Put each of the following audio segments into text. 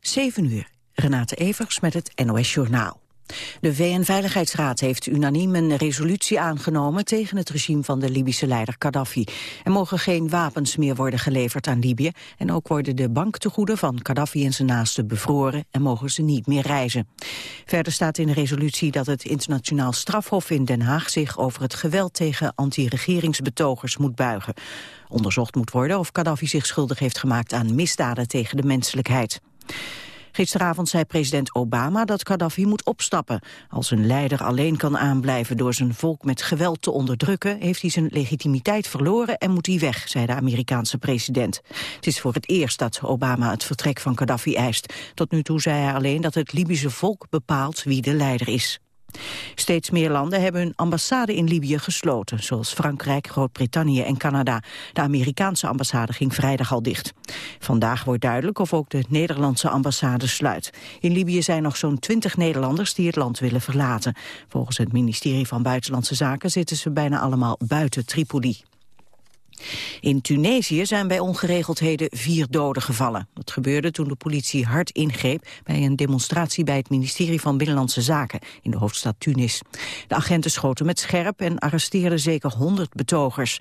7 uur. Renate Evers met het NOS Journaal. De VN-veiligheidsraad heeft unaniem een resolutie aangenomen tegen het regime van de Libische leider Gaddafi. Er mogen geen wapens meer worden geleverd aan Libië en ook worden de banktegoeden van Gaddafi en zijn naasten bevroren en mogen ze niet meer reizen. Verder staat in de resolutie dat het internationaal strafhof in Den Haag zich over het geweld tegen anti-regeringsbetogers moet buigen. Onderzocht moet worden of Gaddafi zich schuldig heeft gemaakt aan misdaden tegen de menselijkheid. Gisteravond zei president Obama dat Gaddafi moet opstappen. Als een leider alleen kan aanblijven door zijn volk met geweld te onderdrukken... heeft hij zijn legitimiteit verloren en moet hij weg, zei de Amerikaanse president. Het is voor het eerst dat Obama het vertrek van Gaddafi eist. Tot nu toe zei hij alleen dat het Libische volk bepaalt wie de leider is. Steeds meer landen hebben hun ambassade in Libië gesloten, zoals Frankrijk, Groot-Brittannië en Canada. De Amerikaanse ambassade ging vrijdag al dicht. Vandaag wordt duidelijk of ook de Nederlandse ambassade sluit. In Libië zijn nog zo'n twintig Nederlanders die het land willen verlaten. Volgens het ministerie van Buitenlandse Zaken zitten ze bijna allemaal buiten Tripoli. In Tunesië zijn bij ongeregeldheden vier doden gevallen. Dat gebeurde toen de politie hard ingreep bij een demonstratie bij het ministerie van Binnenlandse Zaken in de hoofdstad Tunis. De agenten schoten met scherp en arresteerden zeker 100 betogers.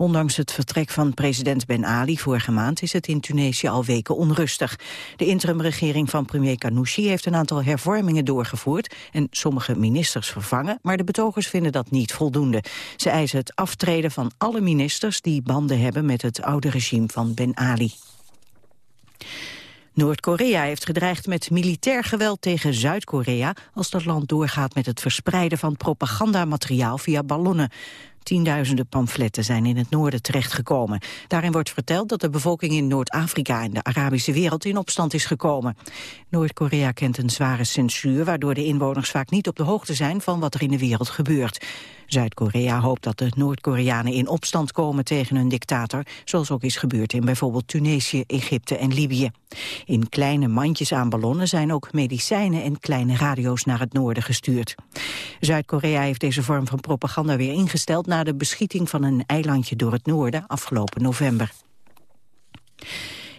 Ondanks het vertrek van president Ben Ali vorige maand is het in Tunesië al weken onrustig. De interimregering van premier Kanouchi heeft een aantal hervormingen doorgevoerd en sommige ministers vervangen, maar de betogers vinden dat niet voldoende. Ze eisen het aftreden van alle ministers die banden hebben met het oude regime van Ben Ali. Noord-Korea heeft gedreigd met militair geweld tegen Zuid-Korea als dat land doorgaat met het verspreiden van propagandamateriaal via ballonnen. Tienduizenden pamfletten zijn in het noorden terechtgekomen. Daarin wordt verteld dat de bevolking in Noord-Afrika en de Arabische wereld in opstand is gekomen. Noord-Korea kent een zware censuur, waardoor de inwoners vaak niet op de hoogte zijn van wat er in de wereld gebeurt. Zuid-Korea hoopt dat de Noord-Koreanen in opstand komen tegen hun dictator, zoals ook is gebeurd in bijvoorbeeld Tunesië, Egypte en Libië. In kleine mandjes aan ballonnen zijn ook medicijnen en kleine radio's naar het noorden gestuurd. Zuid-Korea heeft deze vorm van propaganda weer ingesteld na de beschieting van een eilandje door het noorden afgelopen november.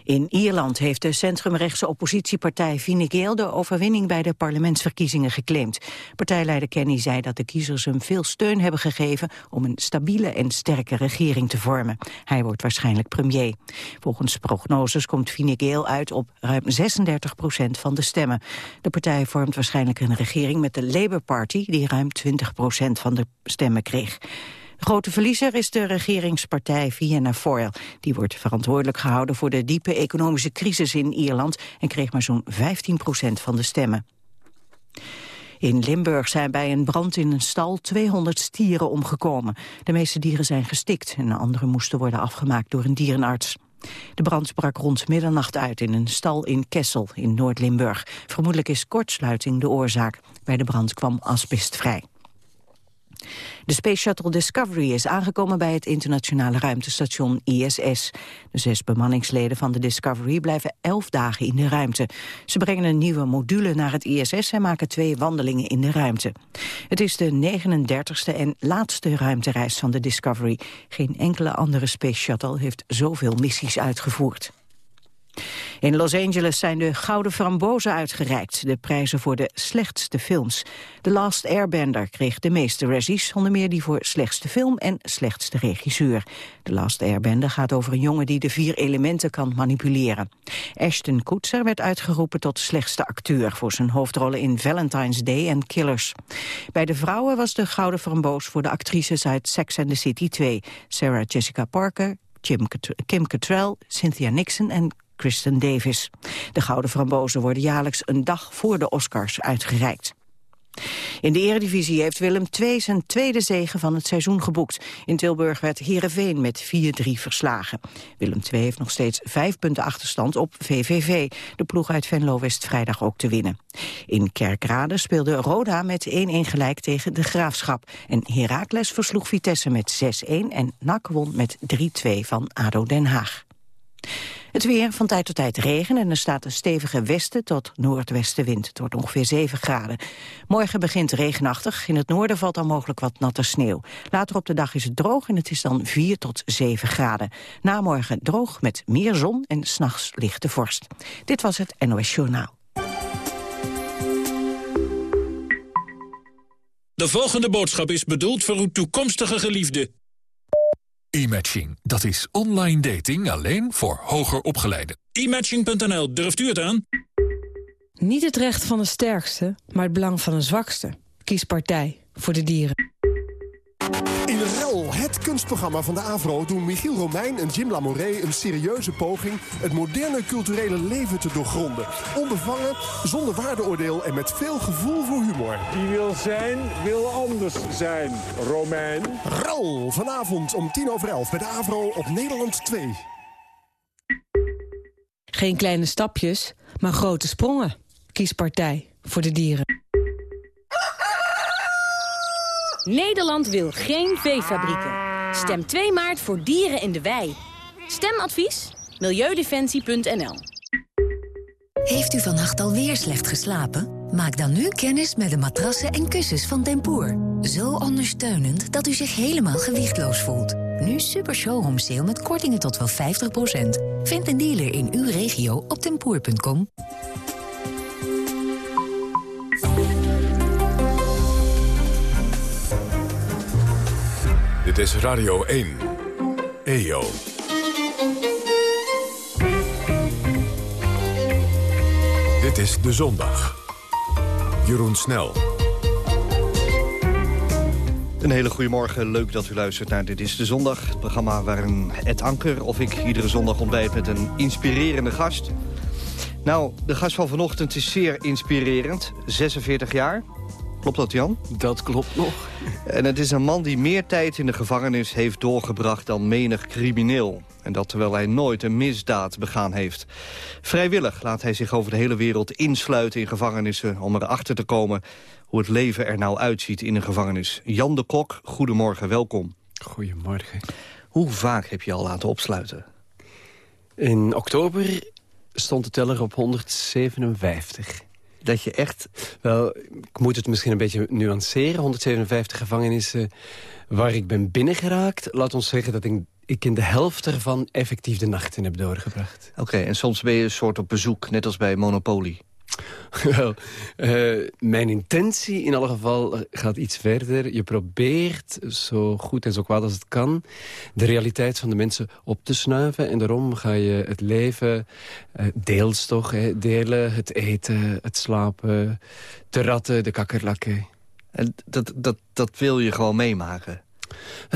In Ierland heeft de centrumrechtse oppositiepartij Fine Gael de overwinning bij de parlementsverkiezingen geclaimd. Partijleider Kenny zei dat de kiezers hem veel steun hebben gegeven om een stabiele en sterke regering te vormen. Hij wordt waarschijnlijk premier. Volgens prognoses komt Fine Gael uit op ruim 36 procent van de stemmen. De partij vormt waarschijnlijk een regering met de Labour Party die ruim 20 procent van de stemmen kreeg. Grote verliezer is de regeringspartij Vienna Foil. Die wordt verantwoordelijk gehouden voor de diepe economische crisis in Ierland... en kreeg maar zo'n 15 procent van de stemmen. In Limburg zijn bij een brand in een stal 200 stieren omgekomen. De meeste dieren zijn gestikt en andere moesten worden afgemaakt door een dierenarts. De brand brak rond middernacht uit in een stal in Kessel in Noord-Limburg. Vermoedelijk is kortsluiting de oorzaak. Bij de brand kwam asbest vrij. De Space Shuttle Discovery is aangekomen bij het internationale ruimtestation ISS. De zes bemanningsleden van de Discovery blijven elf dagen in de ruimte. Ze brengen een nieuwe module naar het ISS en maken twee wandelingen in de ruimte. Het is de 39ste en laatste ruimtereis van de Discovery. Geen enkele andere Space Shuttle heeft zoveel missies uitgevoerd. In Los Angeles zijn de Gouden Frambozen uitgereikt, de prijzen voor de slechtste films. The Last Airbender kreeg de meeste razzies, onder meer die voor slechtste film en slechtste regisseur. The Last Airbender gaat over een jongen die de vier elementen kan manipuleren. Ashton Kutcher werd uitgeroepen tot slechtste acteur voor zijn hoofdrollen in Valentine's Day en Killers. Bij de vrouwen was de Gouden Framboos voor de actrices uit Sex and the City 2, Sarah Jessica Parker, Kim Cattrall, Cynthia Nixon en Kristen Davis. De Gouden Frambozen worden jaarlijks een dag voor de Oscars uitgereikt. In de eredivisie heeft Willem II zijn tweede zege van het seizoen geboekt. In Tilburg werd Heerenveen met 4-3 verslagen. Willem II heeft nog steeds vijf punten achterstand op VVV. De ploeg uit Venlo wist vrijdag ook te winnen. In Kerkrade speelde Roda met 1-1 gelijk tegen de Graafschap. En Heracles versloeg Vitesse met 6-1 en NAC won met 3-2 van ADO Den Haag. Het weer, van tijd tot tijd regen en er staat een stevige westen tot noordwestenwind. Het wordt ongeveer 7 graden. Morgen begint regenachtig. In het noorden valt dan mogelijk wat natte sneeuw. Later op de dag is het droog en het is dan 4 tot 7 graden. Na morgen droog met meer zon en s'nachts lichte vorst. Dit was het NOS Journaal. De volgende boodschap is bedoeld voor uw toekomstige geliefde. E-matching, dat is online dating alleen voor hoger opgeleiden. E-matching.nl, durft u het aan? Niet het recht van de sterkste, maar het belang van de zwakste. Kies partij voor de dieren. In Rel, het kunstprogramma van de AVRO, doen Michiel Romein en Jim Lamoré een serieuze poging het moderne culturele leven te doorgronden. Onbevangen, zonder waardeoordeel en met veel gevoel voor humor. Die wil zijn, wil anders zijn, Romein. Rel, vanavond om tien over elf bij de AVRO op Nederland 2. Geen kleine stapjes, maar grote sprongen. Kies partij voor de dieren. Nederland wil geen veefabrieken. Stem 2 maart voor dieren in de wei. Stemadvies? Milieudefensie.nl Heeft u vannacht alweer slecht geslapen? Maak dan nu kennis met de matrassen en kussens van Tempoor. Zo ondersteunend dat u zich helemaal gewichtloos voelt. Nu super showroom sale met kortingen tot wel 50%. Vind een dealer in uw regio op tempoor.com. Dit is Radio 1. EO. Dit is De Zondag. Jeroen Snel. Een hele goede morgen. Leuk dat u luistert naar Dit is de Zondag. Het programma waarin Ed Anker of ik iedere zondag ontbijt met een inspirerende gast. Nou, de gast van vanochtend is zeer inspirerend. 46 jaar. Klopt dat, Jan? Dat klopt nog. En het is een man die meer tijd in de gevangenis heeft doorgebracht dan menig crimineel. En dat terwijl hij nooit een misdaad begaan heeft. Vrijwillig laat hij zich over de hele wereld insluiten in gevangenissen... om erachter te komen hoe het leven er nou uitziet in een gevangenis. Jan de Kok, goedemorgen, welkom. Goedemorgen. Hoe vaak heb je al laten opsluiten? In oktober stond de teller op 157 dat je echt... Wel, ik moet het misschien een beetje nuanceren. 157 gevangenissen waar ik ben binnengeraakt. Laat ons zeggen dat ik, ik in de helft ervan effectief de nachten heb doorgebracht. Oké, en soms ben je een soort op bezoek, net als bij Monopoly. Wel, uh, mijn intentie in alle geval gaat iets verder. Je probeert zo goed en zo kwaad als het kan... de realiteit van de mensen op te snuiven. En daarom ga je het leven uh, deels toch hè, delen. Het eten, het slapen, de ratten, de kakkerlakken. En dat, dat, dat wil je gewoon meemaken?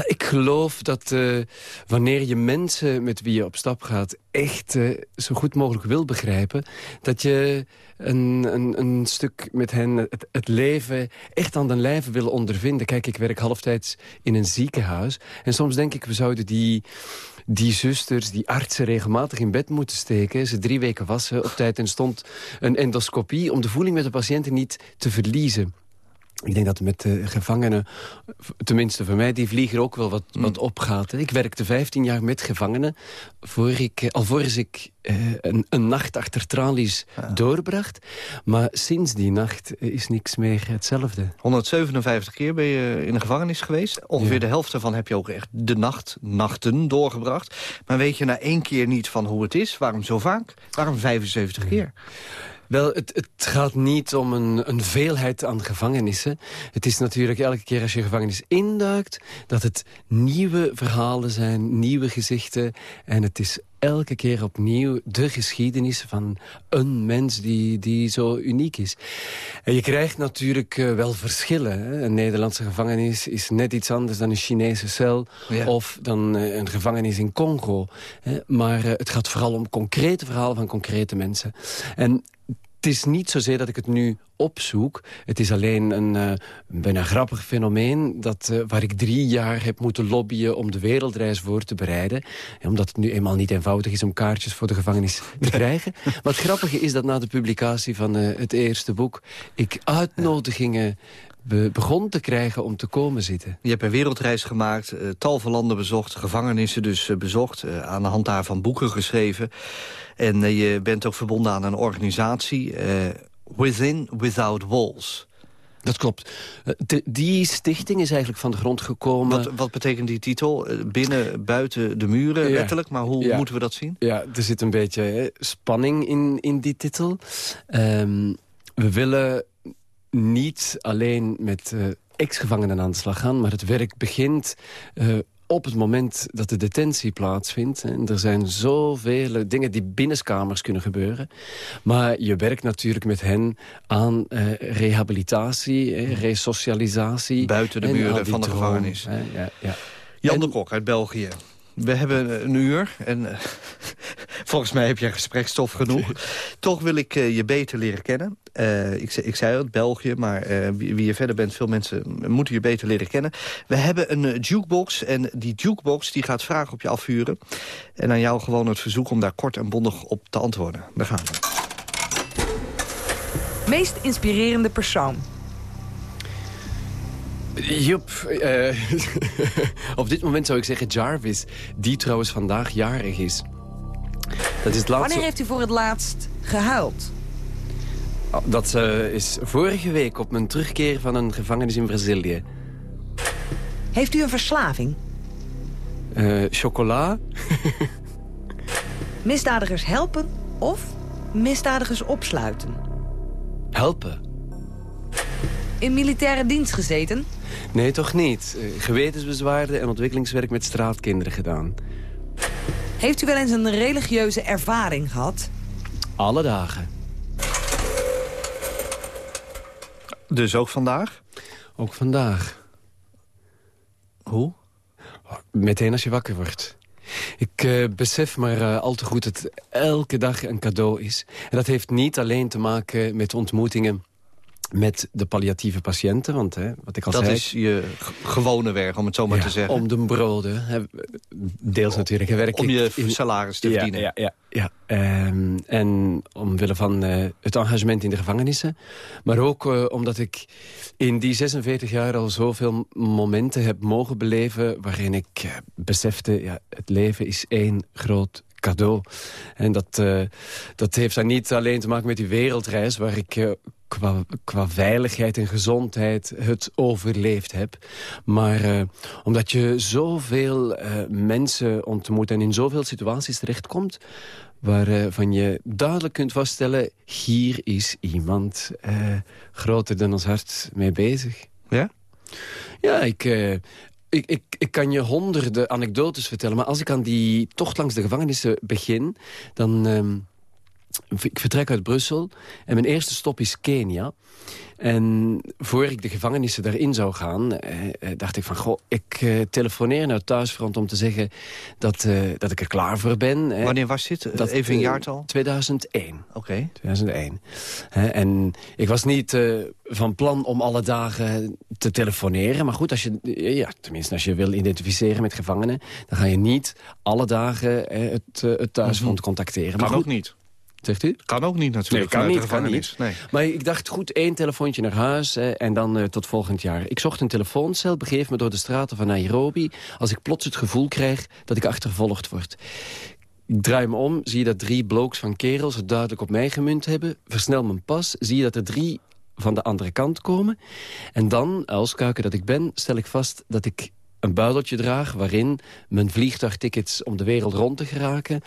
Ik geloof dat uh, wanneer je mensen met wie je op stap gaat... echt uh, zo goed mogelijk wil begrijpen... dat je een, een, een stuk met hen het, leven echt aan de lijve wil ondervinden. Kijk, ik werk halftijds in een ziekenhuis. En soms denk ik, we zouden die die zusters, die artsen regelmatig in bed moeten steken. Ze drie weken wassen op tijd en stond een endoscopie... om de voeling met de patiënten niet te verliezen. Ik denk dat met de gevangenen, tenminste voor mij, die vlieger ook wel wat, mm. wat opgaat. Ik werkte 15 jaar met gevangenen, voor ik, eh, alvorens ik eh, een, een, nacht achter tralies doorbracht. Maar sinds die nacht eh, is niks meer hetzelfde. 157 keer ben je in de gevangenis geweest. Ongeveer de helft daarvan heb je ook echt de nacht, nachten doorgebracht. Maar weet je na één keer niet van hoe het is? Waarom zo vaak? Waarom 75 keer? Wel, het, het, gaat niet om een, een, veelheid aan gevangenissen. Het is natuurlijk elke keer als je gevangenis induikt... dat het nieuwe verhalen zijn, nieuwe gezichten. En het is elke keer opnieuw de geschiedenis van een mens die, die zo uniek is. En je krijgt natuurlijk uh, wel verschillen. Hè? Een Nederlandse gevangenis is net iets anders dan een Chinese cel... of dan uh, een gevangenis in Congo. Hè? Maar uh, het gaat vooral om concrete verhalen van concrete mensen. En het is niet zozeer dat ik het nu opzoek. Het is alleen een uh, bijna grappig fenomeen... Dat, uh, waar ik drie jaar heb moeten lobbyen om de wereldreis voor te bereiden. omdat het nu eenmaal niet eenvoudig is om kaartjes voor de gevangenis te krijgen. Maar het grappige is dat na de publicatie van uh, het eerste boek... ik uitnodigingen be begon te krijgen om te komen zitten. Je hebt een wereldreis gemaakt, tal van landen bezocht... gevangenissen dus bezocht, aan de hand daarvan boeken geschreven. En je bent ook verbonden aan een organisatie... Within Without Walls. Dat klopt. De, die stichting is eigenlijk van de grond gekomen... Wat, wat betekent die titel? Binnen, buiten de muren, ja. letterlijk? Maar hoe ja. moeten we dat zien? Ja, er zit een beetje hè, spanning in, in die titel. Um, we willen niet alleen met uh, ex-gevangenen aan de slag gaan... maar het werk begint uh, op het moment dat de detentie plaatsvindt. En er zijn zoveel dingen die binnenskamers kunnen gebeuren. Maar je werkt natuurlijk met hen aan uh, rehabilitatie, eh, resocialisatie. Buiten de muren van de droom, gevangenis. Hè, ja, ja. Jan en, de Kok uit België. We hebben een uur en uh, volgens mij heb je gesprekstof genoeg. Toch wil ik uh, je beter leren kennen. Uh, ik, ik, zei het, België, maar wie, wie, je verder bent... veel mensen moeten je beter leren kennen. We hebben een jukebox en die jukebox die gaat vragen op je afvuren. En aan jou gewoon het verzoek om daar kort en bondig op te antwoorden. Daar gaan we. Meest inspirerende persoon? Joep, uh, op dit moment zou ik zeggen Jarvis, die trouwens vandaag jarig is. Dat is het laatste... Wanneer heeft u voor het laatst gehuild? Oh, dat uh, is vorige week op mijn terugkeer van een gevangenis in Brazilië. Heeft u een verslaving? Uh, chocola. misdadigers helpen of misdadigers opsluiten? Helpen. In militaire dienst gezeten? Nee, toch niet. Gewetensbezwaarden en ontwikkelingswerk met straatkinderen gedaan. Heeft u wel eens een religieuze ervaring gehad? Alle dagen. Dus ook vandaag? Ook vandaag. Hoe? Meteen als je wakker wordt. Ik uh, besef maar uh, al te goed dat het elke dag een cadeau is. En dat heeft niet alleen te maken met ontmoetingen met de palliatieve patiënten. Want hè, wat ik al dat zei... Dat is je gewone werk, om het zo maar ja, te zeggen. Om de broden. Hè, deels natuurlijk. Werk om je in, salaris te ja, verdienen. Ja, ja, ja. Um, en omwille van uh, het engagement in de gevangenissen. Maar ook uh, omdat ik in die 46 jaar al zoveel momenten heb mogen beleven... waarin ik uh, besefte, ja, het leven is één groot cadeau. En dat, uh, dat heeft dan niet alleen te maken met die wereldreis... waar ik uh, qua, qua veiligheid en gezondheid het overleefd heb. Maar uh, omdat je zoveel mensen ontmoet... en in zoveel situaties terechtkomt waarvan je duidelijk kunt vaststellen... hier is iemand groter dan ons hart mee bezig. Ja? Ja, ik, ik, ik, ik kan je honderden anekdotes vertellen... maar als ik aan die tocht langs de gevangenissen begin... dan... Um, ik vertrek uit Brussel en mijn eerste stop is Kenia. En voor ik de gevangenissen daarin zou gaan, eh, dacht ik van... goh, ik eh, telefoneer naar het thuisfront om te zeggen dat, eh, dat ik er klaar voor ben. Wanneer was dit? Dat, Even een jaartal? 2001. Oké. Okay. 2001. en ik was niet uh, van plan om alle dagen te telefoneren. Maar goed, als je, ja, tenminste als je wil identificeren met gevangenen... dan ga je niet alle dagen het, het thuisfront mm -hmm. contacteren. Maar goed, ook niet. Zegt u? Kan ook niet natuurlijk. Nee, kan niet. Kan niet. Nee. Maar ik dacht, goed, één telefoontje naar huis eh, en dan uh, tot volgend jaar. Ik zocht een telefooncel, begeef me door de straten van Nairobi... als ik plots het gevoel krijg dat ik achtervolgd word. Ik draai me om, zie dat drie blokes van kerels het duidelijk op mij gemunt hebben. Versnel mijn pas, zie je dat er drie van de andere kant komen. En dan, uilskuiken dat ik ben, stel ik vast dat ik een buideltje draag... waarin mijn vliegtuigtickets om de wereld rond te geraken...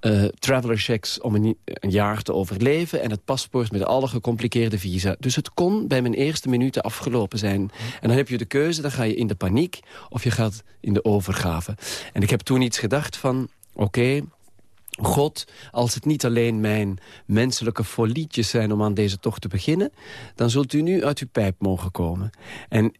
Uh, traveler checks om een, jaar te overleven... en het paspoort met alle gecompliceerde visa. Dus het kon bij mijn eerste minuten afgelopen zijn. En dan heb je de keuze, dan ga je in de paniek... of je gaat in de overgave. En ik heb toen iets gedacht van... oké, God, als het niet alleen mijn menselijke folietjes zijn... om aan deze tocht te beginnen... dan zult u nu uit uw pijp mogen komen. En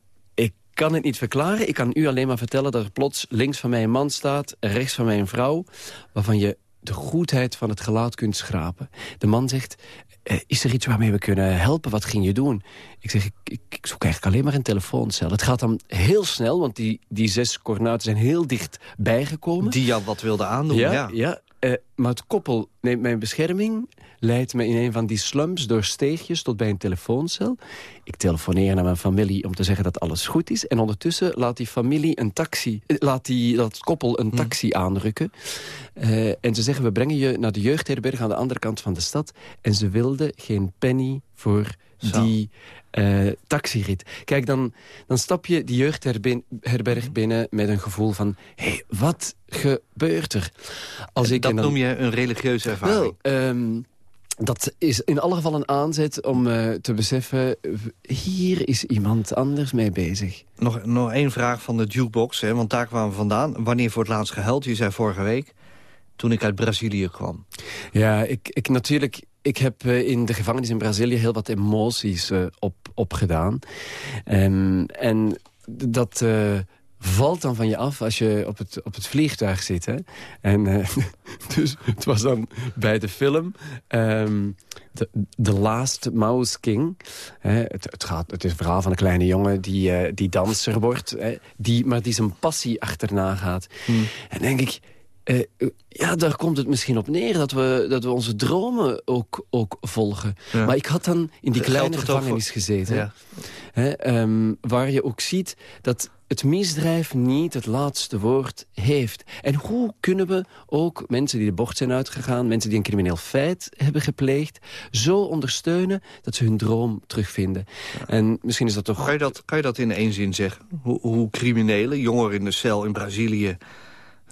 kan het niet verklaren. Ik kan u alleen maar vertellen dat er plots links van mij een man staat... rechts van mij een vrouw... waarvan je de goedheid van het gelaat kunt schrapen. De man zegt, eh, is er iets waarmee we kunnen helpen? Wat ging je doen? Ik zeg, ik, ik, ik, zoek eigenlijk alleen maar een telefooncel. Het gaat dan heel snel, want die, die zes coördinaten zijn heel dicht bijgekomen. Die jou wat wilde aandoen, ja. ja. ja eh, maar het koppel neemt mijn bescherming leidt me in een van die slums door steegjes tot bij een telefooncel. Ik telefoneer naar mijn familie om te zeggen dat alles goed is. En ondertussen laat die familie een taxi, eh, laat die, dat koppel een taxi aanrukken. Uh, en ze zeggen, we brengen je naar de jeugdherberg aan de andere kant van de stad. En ze wilden geen penny voor Zo. die uh, taxirit. Kijk, dan, dan stap je die jeugdherberg binnen met een gevoel van... hé, hey, wat gebeurt er? Als ik, dat dan, noem je een religieuze ervaring? Wel, um, dat is in alle geval een aanzet om uh, te beseffen... hier is iemand anders mee bezig. Nog, nog één vraag van de jukebox, hè, want daar kwamen we vandaan. Wanneer voor het laatst gehuild? Je zei vorige week, toen ik uit Brazilië kwam. Ja, ik, ik natuurlijk... Ik heb uh, in de gevangenis in Brazilië heel wat emoties uh, op, opgedaan. Um, en dat valt dan van je af als je op het, op het vliegtuig zit. Hè? En uh, dus het was dan bij de film um, The, The Last Mouse King. Hè? Het, het, gaat, het is het verhaal van een kleine jongen die, uh, die danser wordt. Hè? Die, maar die zijn passie achterna gaat. Hmm. En denk ik... Uh, ja, daar komt het misschien op neer dat we, dat we onze dromen ook, ook volgen. Ja. Maar ik had dan in die kleine gevangenis gezeten. Ja. Hè, um, waar je ook ziet dat het misdrijf niet het laatste woord heeft. En hoe kunnen we ook mensen die de bocht zijn uitgegaan... mensen die een crimineel feit hebben gepleegd... zo ondersteunen dat ze hun droom terugvinden? En misschien is dat toch... Kan je dat, kan je dat in één zin zeggen? Hoe, hoe criminelen, jongeren in de cel in Brazilië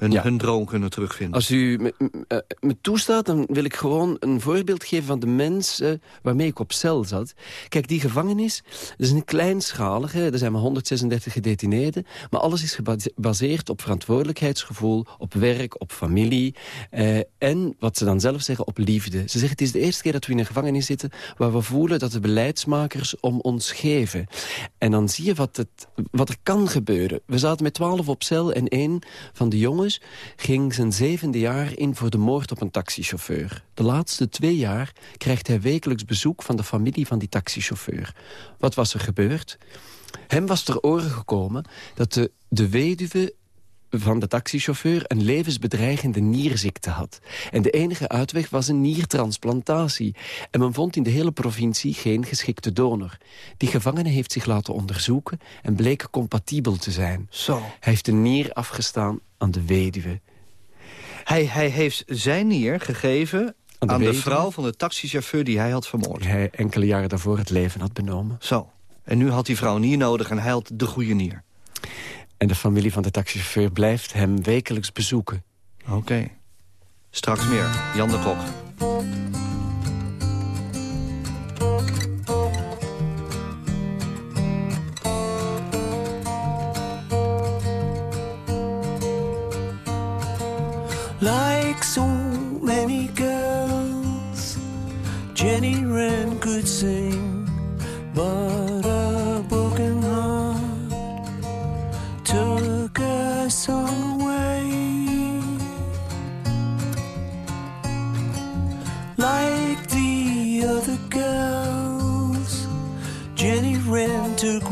hun, ja. hun droom kunnen terugvinden. Als u me, uh, me, toestaat, dan wil ik gewoon een voorbeeld geven van de mensen uh, waarmee ik op cel zat. Kijk, die gevangenis, is een kleinschalige, er zijn maar 136 gedetineerden, maar alles is gebaseerd op verantwoordelijkheidsgevoel, op werk, op familie uh, en, wat ze dan zelf zeggen, op liefde. Ze zeggen, het is de eerste keer dat we in een gevangenis zitten waar we voelen dat de beleidsmakers om ons geven. En dan zie je wat, het, wat er kan gebeuren. We zaten met 12 op cel en één van de jongens ging zijn zevende jaar in voor de moord op een taxichauffeur. De laatste twee jaar krijgt hij wekelijks bezoek van de familie van die taxichauffeur. Wat was er gebeurd? Hem was ter oren gekomen dat de, de weduwe van de taxichauffeur een levensbedreigende nierziekte had. En de enige uitweg was een niertransplantatie. En men vond in de hele provincie geen geschikte donor. Die gevangene heeft zich laten onderzoeken en bleek compatibel te zijn. Zo. Hij heeft een nier afgestaan aan de weduwe. Hij, hij heeft zijn nier gegeven aan de, aan de vrouw van de taxichauffeur die hij had vermoord. Hij enkele jaren daarvoor het leven had benomen. Zo. En nu had die vrouw een nier nodig en hij had de goede nier. En de familie van de taxichauffeur blijft hem wekelijks bezoeken. Oké. Okay. Straks meer. Jan de Kok. Like so many girls, Jenny Wren could sing, but Wren took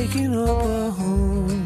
breaking up a home.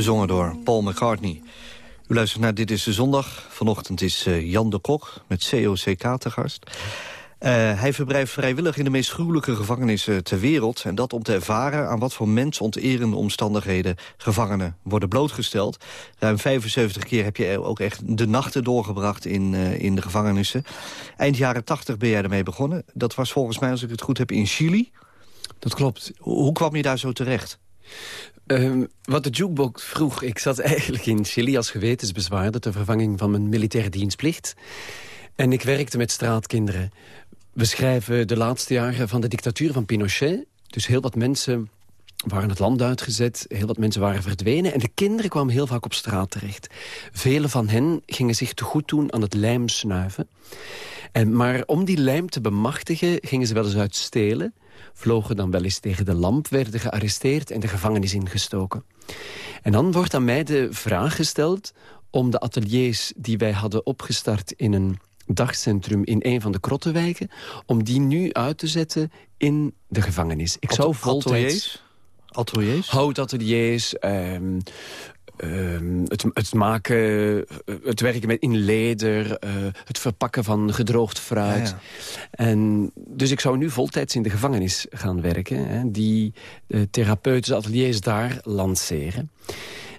Bezongen door Paul McCartney. U luistert naar Dit is de Zondag. Vanochtend is uh, Jan de Kok met COCK te gast. Uh, hij verblijft vrijwillig in de meest gruwelijke gevangenissen ter wereld. En dat om te ervaren aan wat voor mensonterende omstandigheden gevangenen worden blootgesteld. Ruim 75 keer heb je ook echt de nachten doorgebracht in, uh, in de gevangenissen. Eind jaren 80 ben jij ermee begonnen. Dat was volgens mij, als ik het goed heb, in Chili. Dat klopt. Hoe kwam je daar zo terecht? Um, wat de jukebox vroeg, ik zat eigenlijk in Chili als gewetensbezwaarder... ter vervanging van mijn militaire dienstplicht. En ik werkte met straatkinderen. We schrijven de laatste jaren van de dictatuur van Pinochet. Dus heel wat mensen waren het land uitgezet, heel wat mensen waren verdwenen... en de kinderen kwamen heel vaak op straat terecht. Vele van hen gingen zich te goed doen aan het lijm snuiven. En, maar om die lijm te bemachtigen gingen ze wel eens uit stelen vlogen dan wel eens tegen de lamp, werden gearresteerd en de gevangenis ingestoken. En dan wordt aan mij de vraag gesteld om de ateliers die wij hadden opgestart in een dagcentrum in een van de krottenwijken... om die nu uit te zetten in de gevangenis. Ik zou voltijds... Ateliers? Houtateliers, um, Uh, het, het, maken, het werken met in leder, uh, het verpakken van gedroogd fruit. Ja, ja. En, dus ik zou nu voltijds in de gevangenis gaan werken. Hè, die uh, therapeutische ateliers daar lanceren.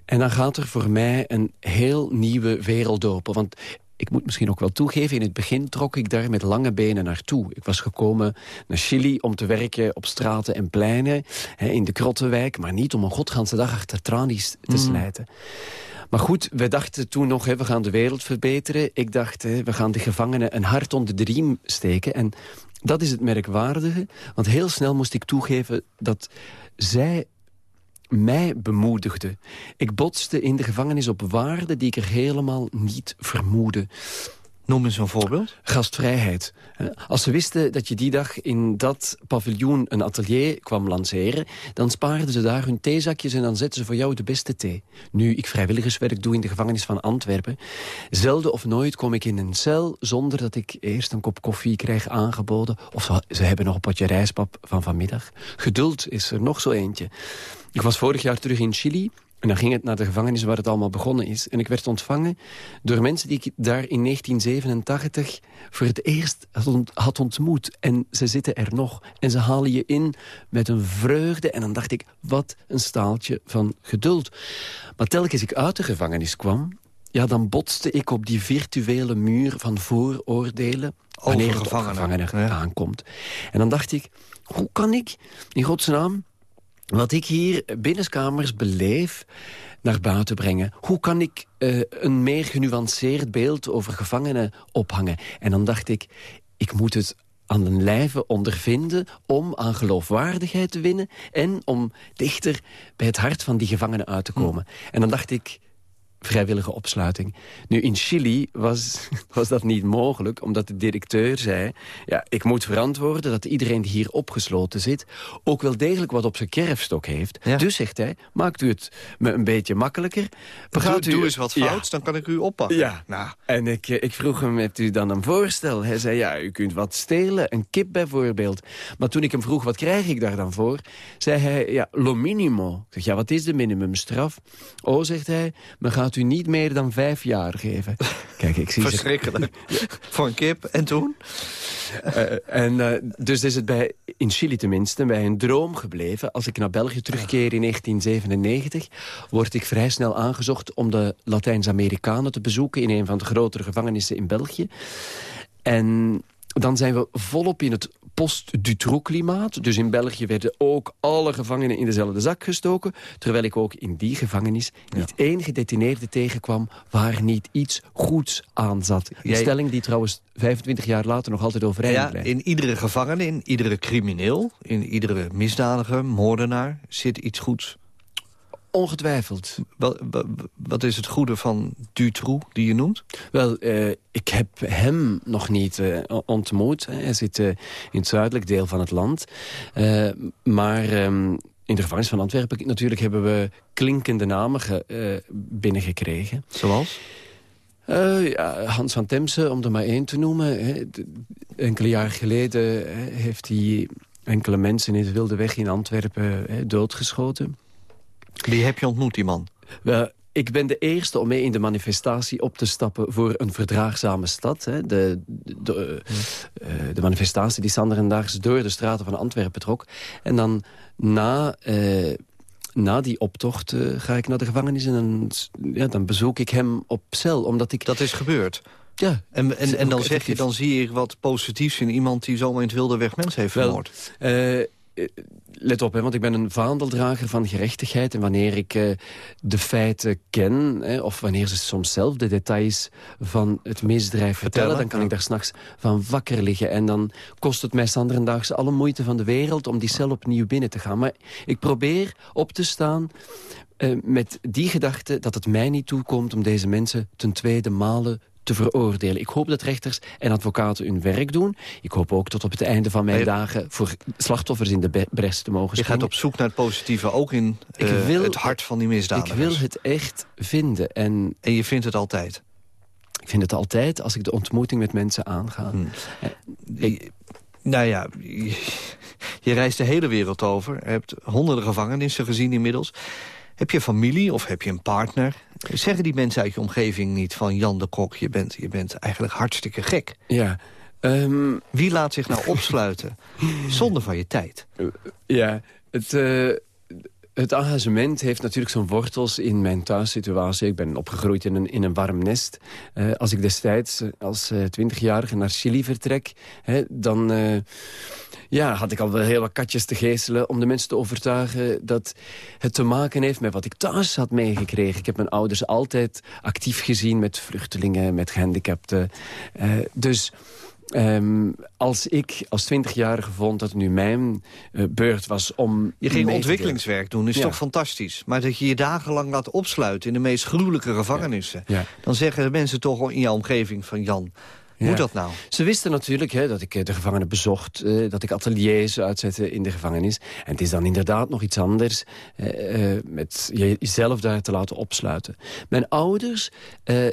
En dan gaat er voor mij een heel nieuwe wereld open. Want ik moet misschien ook wel toegeven, in het begin trok ik daar met lange benen naartoe. Ik was gekomen naar Chili om te werken op straten en pleinen, hè, in de Krottenwijk, maar niet om een godganse dag achter tralies te slijten. Maar goed, we dachten toen nog, hè, we gaan de wereld verbeteren. Ik dacht, hè, we gaan de gevangenen een hart onder de riem steken. En dat is het merkwaardige, want heel snel moest ik toegeven dat zij mij bemoedigde. Ik botste in de gevangenis op waarden die ik er helemaal niet vermoedde. Noem eens een voorbeeld. Gastvrijheid. Als ze wisten dat je die dag in dat paviljoen een atelier kwam lanceren... dan spaarden ze daar hun theezakjes en dan zetten ze voor jou de beste thee. Nu ik vrijwilligerswerk doe in de gevangenis van Antwerpen... zelden of nooit kom ik in een cel zonder dat ik eerst een kop koffie krijg aangeboden... of ze, hebben nog een potje rijstpap van vanmiddag. Geduld is er nog zo eentje. Ik was vorig jaar terug in Chili... En dan ging het naar de gevangenis waar het allemaal begonnen is. En ik werd ontvangen door mensen die ik daar in 1987 voor het eerst had ontmoet. En ze zitten er nog. En ze halen je in met een vreugde. En dan dacht ik, wat een staaltje van geduld. Maar telkens ik uit de gevangenis kwam... ja, dan botste ik op die virtuele muur van vooroordelen... wanneer het gevangenen, gevangenen aankomt. En dan dacht ik, hoe kan ik in godsnaam wat ik hier binnenskamers beleef naar buiten brengen. Hoe kan ik uh, een meer genuanceerd beeld over gevangenen ophangen? En dan dacht ik, ik moet het aan de lijve ondervinden om aan geloofwaardigheid te winnen... en om dichter bij het hart van die gevangenen uit te komen. En dan dacht ik, vrijwillige opsluiting. Nu, in Chili was, was dat niet mogelijk, omdat de directeur zei... ja, ik moet verantwoorden dat iedereen die hier opgesloten zit... ook wel degelijk wat op zijn kerfstok heeft. Ja. Dus, zegt hij, maakt u het me een beetje makkelijker. Doe, u... doe eens wat fout, ja. dan kan ik u oppakken. Ja, nou. en ik, ik vroeg hem, hebt u dan een voorstel? Hij zei, ja, u kunt wat stelen, een kip bijvoorbeeld. Maar toen ik hem vroeg, wat krijg ik daar dan voor? Zei hij, ja, lo minimo. Ik zeg, ja, wat is de minimumstraf? Oh, zegt hij, men gaat u niet meer dan vijf jaar geven. Kijk, ik zie Verschrikkelijk. Ze... Voor een kip. En toen? Uh, en, uh, dus is het bij, in Chili tenminste bij een droom gebleven. Als ik naar België terugkeer in 1997... word ik vrij snel aangezocht om de Latijns-Amerikanen te bezoeken... in een van de grotere gevangenissen in België. En dan zijn we volop in het post-Dutroux-klimaat. Dus in België werden ook alle gevangenen in dezelfde zak gestoken. Terwijl ik ook in die gevangenis niet één gedetineerde tegenkwam... waar niet iets goeds aan zat. Een Jij... stelling die trouwens 25 jaar later nog altijd overeind ja, blijft. In iedere gevangene, in iedere crimineel, in iedere misdadiger, moordenaar... zit iets goeds. Ongetwijfeld. Wat, wat, wat, is het goede van Dutroux die je noemt? Wel, uh, ik heb hem nog niet uh, ontmoet. Hij zit uh, in het zuidelijk deel van het land. maar um, in de gevangenis van Antwerpen natuurlijk hebben we klinkende namen ge, binnengekregen. Zoals? ja, Hans van Temse, om er maar één te noemen. Hè. Enkele jaar geleden hè, heeft hij enkele mensen in het wilde weg in Antwerpen hè, doodgeschoten. Wie heb je ontmoet, die man? Ik ben de eerste om mee in de manifestatie op te stappen voor een verdraagzame stad. Hè. De, de, eh, de manifestatie die Sander en Daags door de straten van Antwerpen trok. En dan na, eh, na die optocht eh, ga ik naar de gevangenis en dan, ja, dan bezoek ik hem op cel. Omdat ik... Dat is gebeurd? Ja. En, en, en dan zeg je, dan zie ik wat positiefs in iemand die zomaar in het wilde weg mensen heeft vermoord. eh, eh, let op, hè, want ik ben een vaandeldrager van gerechtigheid. En wanneer ik eh, de feiten ken, hè, of wanneer ze soms zelf de details van het misdrijf vertellen... dan kan ik daar s'nachts van wakker liggen. En dan kost het mij Sanderendaags alle moeite van de wereld... om die cel opnieuw binnen te gaan. Maar ik probeer op te staan eh, met die gedachte dat het mij niet toekomt... om deze mensen ten tweede male te veroordelen. Ik hoop dat rechters en advocaten hun werk doen. Ik hoop ook tot op het einde van mijn je- dagen... voor slachtoffers in de bres te mogen Je springen. gaat op zoek naar het positieve, ook in Ik eh, wil- het hart van die Ik misdadigers. wil het echt vinden. En En je vindt het altijd? ik vind het altijd als ik de ontmoeting met mensen aanga. Hmm. Eh, Ik, nou ja, je, je reist de hele wereld over. Je hebt honderden gevangenissen gezien inmiddels. Heb je familie of heb je een partner? Zeggen die mensen uit je omgeving niet van... Jan de Kok, je bent, je bent eigenlijk hartstikke gek. Ja. ehm, Wie laat zich nou opsluiten zonder van je tijd? Ja, het, eh, het engagement heeft natuurlijk zijn wortels in mijn thuissituatie. Ik ben opgegroeid in een, in een warm nest. Eh, als ik destijds eh, als twintigjarige naar Chili vertrek... Hè, dan eh, ja, had ik al wel heel wat katjes te geestelen... om de mensen te overtuigen dat het te maken heeft met wat ik thuis had meegekregen. Ik heb mijn ouders altijd actief gezien met vluchtelingen, met gehandicapten. Eh, dus... Ehm, als ik als twintigjarige vond dat het nu mijn eh, beurt was om... Je ging ontwikkelingswerk doen, is Ja. toch fantastisch? Maar dat je je dagenlang laat opsluiten in de meest gruwelijke gevangenissen... Ja. dan zeggen de mensen toch in jouw omgeving van... Jan, Ja. moet dat nou? Ze wisten natuurlijk hè, dat ik eh, de gevangenen bezocht, eh, dat ik ateliers uitzette in de gevangenis. En het is dan inderdaad nog iets anders eh, met jezelf daar te laten opsluiten. Mijn ouders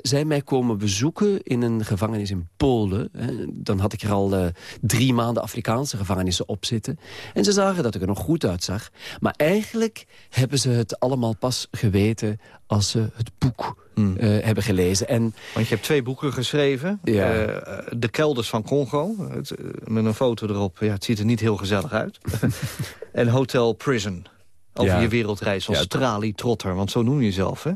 zijn mij komen bezoeken in een gevangenis in Polen. Hè. Dan had ik er al drie maanden Afrikaanse gevangenissen op zitten. En ze zagen dat ik er nog goed uitzag. Maar eigenlijk hebben ze het allemaal pas geweten als ze het boek eh, hebben gelezen. En Want je hebt twee boeken geschreven. Ja. Eh, de kelders van Congo. Het, eh, met een foto erop. Ja, het ziet er niet heel gezellig uit. en Hotel Prison. Over Ja. je wereldreis als Ja. tralietrotter. Want zo noem je jezelf, hè?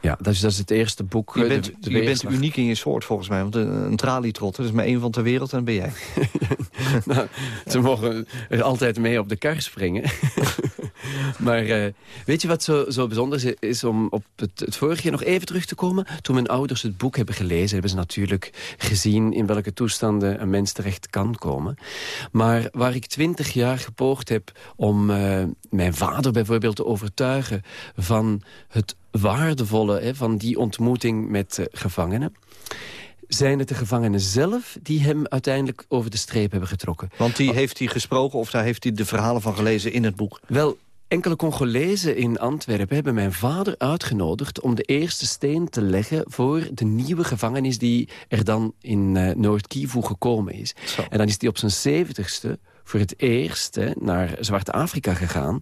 ja, dat is, dat is het eerste boek. Je eh, bent, de- de je bent uniek in je soort, volgens mij. Want een, een tralietrotter is maar één van ter wereld en dan ben jij. Nou, ze mogen er altijd mee op de kar springen. maar eh, weet je wat zo, zo bijzonder is, om op het, het vorige nog even terug te komen? Toen mijn ouders het boek hebben gelezen... hebben ze natuurlijk gezien in welke toestanden een mens terecht kan komen. Maar waar ik twintig jaar gepoogd heb om eh, mijn vader bijvoorbeeld te overtuigen... van het waardevolle hè, van die ontmoeting met gevangenen zijn het de gevangenen zelf die hem uiteindelijk over de streep hebben getrokken. Want die heeft hij gesproken of daar heeft hij de verhalen van gelezen in het boek? Wel, enkele Congolezen in Antwerpen hebben mijn vader uitgenodigd... om de eerste steen te leggen voor de nieuwe gevangenis... die er dan in eh, Noord-Kivu gekomen is. Zo. En dan is hij op zijn zeventigste voor het eerst hè, naar Zwarte-Afrika gegaan.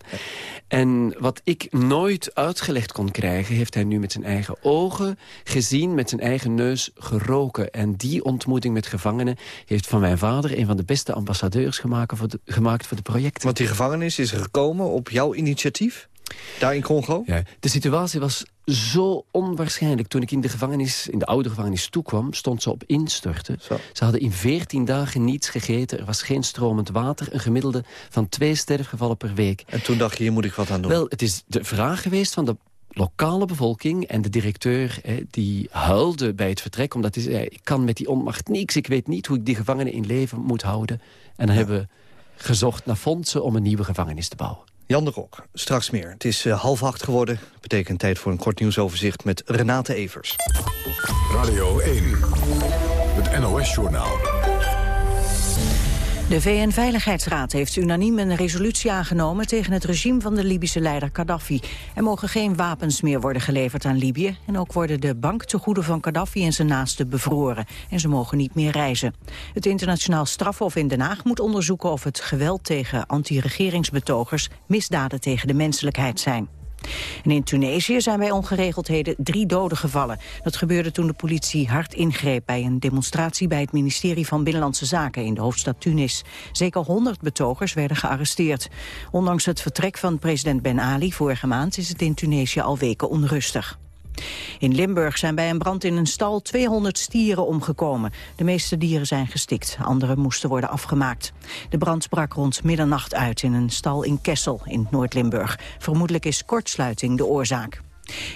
En wat ik nooit uitgelegd kon krijgen... heeft hij nu met zijn eigen ogen gezien, met zijn eigen neus geroken. En die ontmoeting met gevangenen... heeft van mijn vader een van de beste ambassadeurs gemaakt voor de, gemaakt voor de projecten. Want die gevangenis is gekomen op jouw initiatief? Daar in Congo? Ja, de situatie was zo onwaarschijnlijk. Toen ik in de gevangenis, in de oude gevangenis toekwam, stond ze op instorten. Zo. Ze hadden in veertien dagen niets gegeten. Er was geen stromend water. Een gemiddelde van twee sterfgevallen per week. En toen dacht je, hier moet ik wat aan doen. Wel, het is de vraag geweest van de lokale bevolking en de directeur hè, die huilde bij het vertrek omdat hij zei, ik kan met die onmacht niks, ik weet niet hoe ik die gevangenen in leven moet houden. En dan hebben we gezocht naar fondsen om een nieuwe gevangenis te bouwen. Jan de Rok, straks meer. Het is eh, half acht geworden. Betekent tijd voor een kort nieuwsoverzicht met Renate Evers. Radio 1, het NOS-journaal. De VN-veiligheidsraad heeft unaniem een resolutie aangenomen tegen het regime van de Libische leider Gaddafi. Er mogen geen wapens meer worden geleverd aan Libië en ook worden de banktegoeden van Gaddafi en zijn naasten bevroren. En ze mogen niet meer reizen. Het internationaal strafhof in Den Haag moet onderzoeken of het geweld tegen anti-regeringsbetogers misdaden tegen de menselijkheid zijn. In Tunesië zijn bij ongeregeldheden drie doden gevallen. Dat gebeurde toen de politie hard ingreep bij een demonstratie bij het ministerie van Binnenlandse Zaken in de hoofdstad Tunis. Zeker 100 betogers werden gearresteerd. Ondanks het vertrek van president Ben Ali vorige maand is het in Tunesië al weken onrustig. In Limburg zijn bij een brand in een stal 200 stieren omgekomen. De meeste dieren zijn gestikt, andere moesten worden afgemaakt. De brand brak rond middernacht uit in een stal in Kessel in Noord-Limburg. Vermoedelijk is kortsluiting de oorzaak.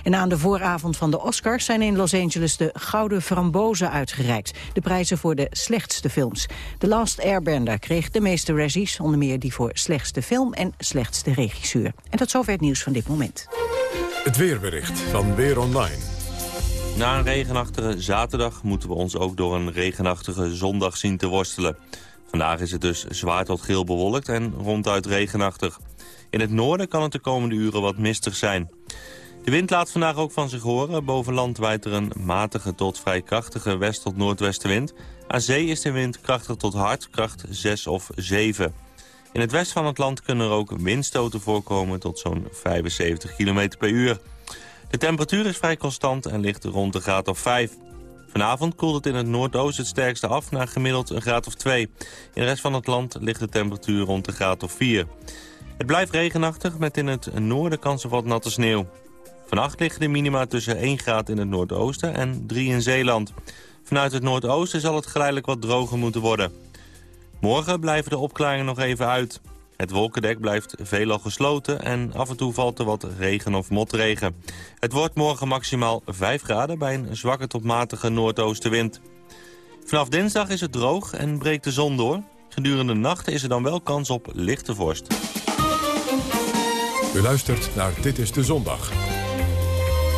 En aan de vooravond van de Oscars zijn in Los Angeles de Gouden Frambozen uitgereikt. De prijzen voor de slechtste films. The Last Airbender kreeg de meeste razzies, onder meer die voor slechtste film en slechtste regisseur. En tot zover het nieuws van dit moment. Het weerbericht van Weer Online. Na een regenachtige zaterdag moeten we ons ook door een regenachtige zondag zien te worstelen. Vandaag is het dus zwaar tot geel bewolkt en ronduit regenachtig. In het noorden kan het de komende uren wat mistig zijn. De wind laat vandaag ook van zich horen. Boven land waait er een matige tot vrij krachtige west- tot noordwestenwind. Aan zee is de wind krachtig tot hard, kracht 6 of 7. In het westen van het land kunnen er ook windstoten voorkomen tot zo'n 75 km per uur. De temperatuur is vrij constant en ligt rond de graad of 5. Vanavond koelt het in het noordoosten het sterkste af naar gemiddeld een graad of 2. In de rest van het land ligt de temperatuur rond de graad of 4. Het blijft regenachtig met in het noorden kans op wat natte sneeuw. Vannacht liggen de minima tussen 1 graad in het noordoosten en 3 in Zeeland. Vanuit het noordoosten zal het geleidelijk wat droger moeten worden. Morgen blijven de opklaringen nog even uit. Het wolkendek blijft veelal gesloten en af en toe valt er wat regen of motregen. Het wordt morgen maximaal 5 graden bij een zwakke tot matige noordoostenwind. Vanaf dinsdag is het droog en breekt de zon door. Gedurende de nacht is er dan wel kans op lichte vorst. U luistert naar Dit is de Zondag.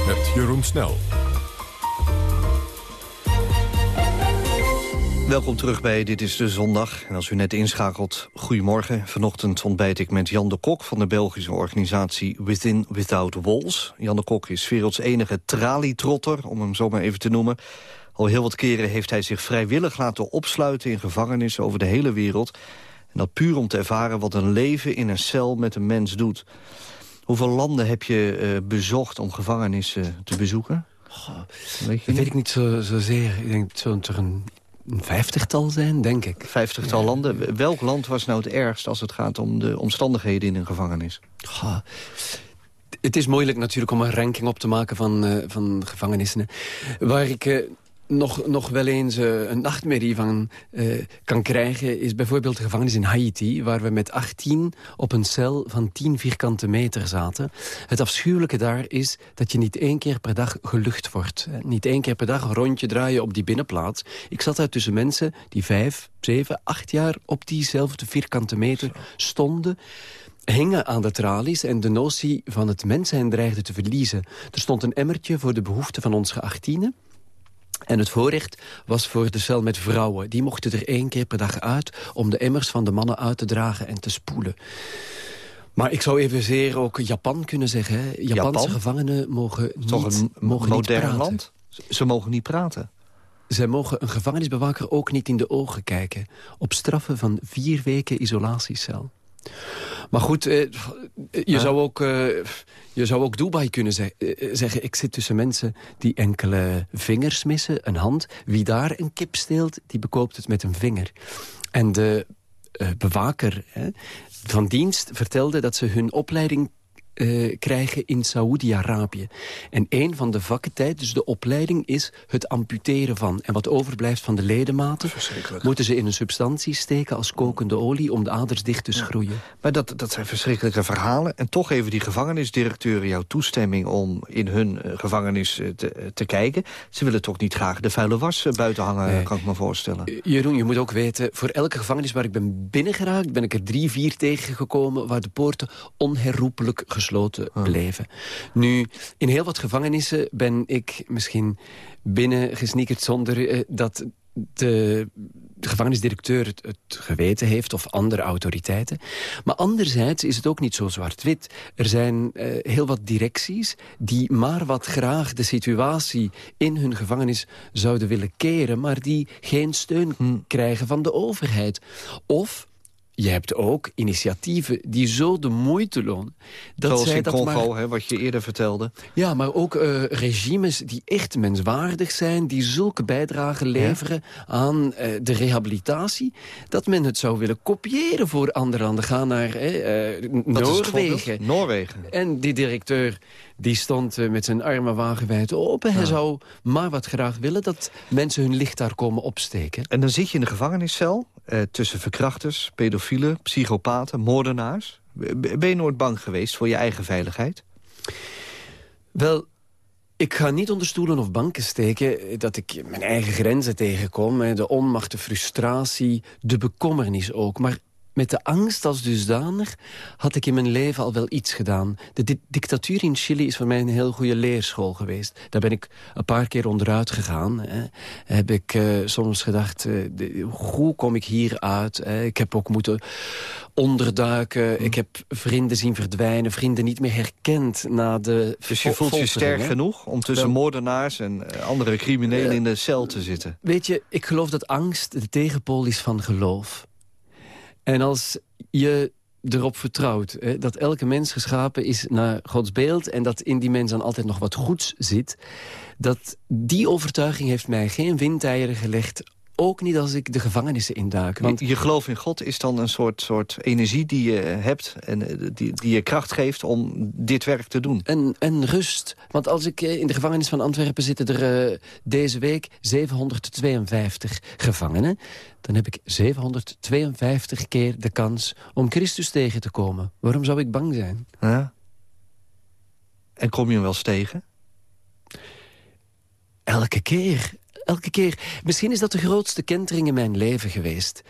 Met Jeroen Snel. Welkom terug bij Dit is de Zondag. En als u net inschakelt, goedemorgen. Vanochtend ontbijt ik met Jan de Kok van de Belgische organisatie Within Without Walls. Jan de Kok is werelds enige tralietrotter, om hem zo maar even te noemen. Al heel wat keren heeft hij zich vrijwillig laten opsluiten in gevangenissen over de hele wereld. En dat puur om te ervaren wat een leven in een cel met een mens doet. Hoeveel landen heb je uh, bezocht om gevangenissen te bezoeken? Goh, weet, dat weet ik niet zo, zozeer. Ik denk zo'n een vijftigtal zijn, denk ik. Vijftigtal ja. landen. Welk land was nou het ergst als het gaat om de omstandigheden in een gevangenis? Goh. Het is moeilijk natuurlijk om een ranking op te maken van, uh, van gevangenissen. Waar ik uh, nog, nog wel eens uh, een nachtmerrie van uh, kan krijgen... is bijvoorbeeld de gevangenis in Haiti... waar we met 18 op een cel van 10 vierkante meter zaten. Het afschuwelijke daar is dat je niet één keer per dag gelucht wordt. Niet één keer per dag een rondje draaien op die binnenplaats. Ik zat daar tussen mensen die vijf, zeven, acht jaar... op diezelfde vierkante meter stonden hingen aan de tralies en de notie van het mens zijn dreigde te verliezen. Er stond een emmertje voor de behoeften van ons geachtine... En het voorrecht was voor de cel met vrouwen. Die mochten er één keer per dag uit... om de emmers van de mannen uit te dragen en te spoelen. Maar ik zou evenzeer ook Japan kunnen zeggen. Hè? Japanse Japan? gevangenen mogen niet, Toch een mogen niet modern praten. land? Ze mogen niet praten. Zij mogen een gevangenisbewaker ook niet in de ogen kijken. Op straffen van vier weken isolatiecel. Maar goed, eh, je, zou ook, eh, je zou ook Dubai kunnen eh, zeggen... ik zit tussen mensen die enkele vingers missen, een hand. Wie daar een kip steelt, die bekoopt het met een vinger. En de bewaker van dienst vertelde dat ze hun opleiding uh, krijgen in Saoedi-Arabië. En een van de vakkentijd, dus de opleiding, is het amputeren van. En wat overblijft van de ledematen... moeten ze in een substantie steken als kokende olie... om de aders dicht te schroeien. Ja. Maar dat, dat zijn verschrikkelijke verhalen. En toch even die gevangenisdirecteuren jouw toestemming... om in hun uh, gevangenis uh, te, te, kijken. Ze willen toch niet graag de vuile was buiten hangen, nee. kan ik me voorstellen. Jeroen, je moet ook weten... voor elke gevangenis waar ik ben binnengeraakt... ben ik er drie, vier tegengekomen... waar de poorten onherroepelijk gesloten gesloten Ah. bleven. Nu, in heel wat gevangenissen ben ik misschien binnengesneakerd zonder uh, dat de, de gevangenisdirecteur het, het, geweten heeft of andere autoriteiten. Maar anderzijds is het ook niet zo zwart-wit. Er zijn uh, heel wat directies die maar wat graag de situatie in hun gevangenis zouden willen keren... maar die geen steun hmm. krijgen van de overheid. Of je hebt ook initiatieven die zo de moeite lonen. Dat Zoals zij in dat Congo, maar- hè, wat je eerder vertelde. Ja, maar ook eh, regimes die echt menswaardig zijn... die zulke bijdragen leveren aan eh, de rehabilitatie... dat men het zou willen kopiëren voor andere landen. Ga naar eh, Noorwegen. Noorwegen. En die directeur die stond eh, met zijn armen wagenwijd open. Hij zou maar wat graag willen dat mensen hun licht daar komen opsteken. En dan zit je in de gevangeniscel eh, tussen verkrachters, pedofielen, psychopaten, moordenaars. Ben je nooit bang geweest voor je eigen veiligheid? Wel, ik ga niet onder stoelen of banken steken dat ik mijn eigen grenzen tegenkom. De onmacht, de frustratie, de bekommernis ook. Maar met de angst als dusdanig had ik in mijn leven al wel iets gedaan. De di- dictatuur in Chili is voor mij een heel goede leerschool geweest. Daar ben ik een paar keer onderuit gegaan. Hè. Heb ik eh, soms gedacht, eh, de- hoe kom ik hier uit? hè. Ik heb ook moeten onderduiken. Ik heb vrienden zien verdwijnen. Vrienden niet meer herkend na de Dus je voelt je sterk genoeg om tussen Wel- moordenaars en eh, andere criminelen in de cel te zitten? Weet je, ik geloof dat angst de tegenpool is van geloof. En als je erop vertrouwt hè, dat elke mens geschapen is naar Gods beeld... en dat in die mens dan altijd nog wat goeds zit... dat die overtuiging heeft mij geen windeieren gelegd... ook niet als ik de gevangenissen induik. Want Je, je geloof in God is dan een soort, soort energie die je hebt... en eh, die, die je kracht geeft om dit werk te doen. En, en rust. Want als ik eh, in de gevangenis van Antwerpen zitten er eh, deze week 752 gevangenen. Dan heb ik 752 keer de kans om Christus tegen te komen. Waarom zou ik bang zijn? Ja. En kom je hem wel eens tegen? Elke keer. Elke keer. Misschien is dat de grootste kentering in mijn leven geweest.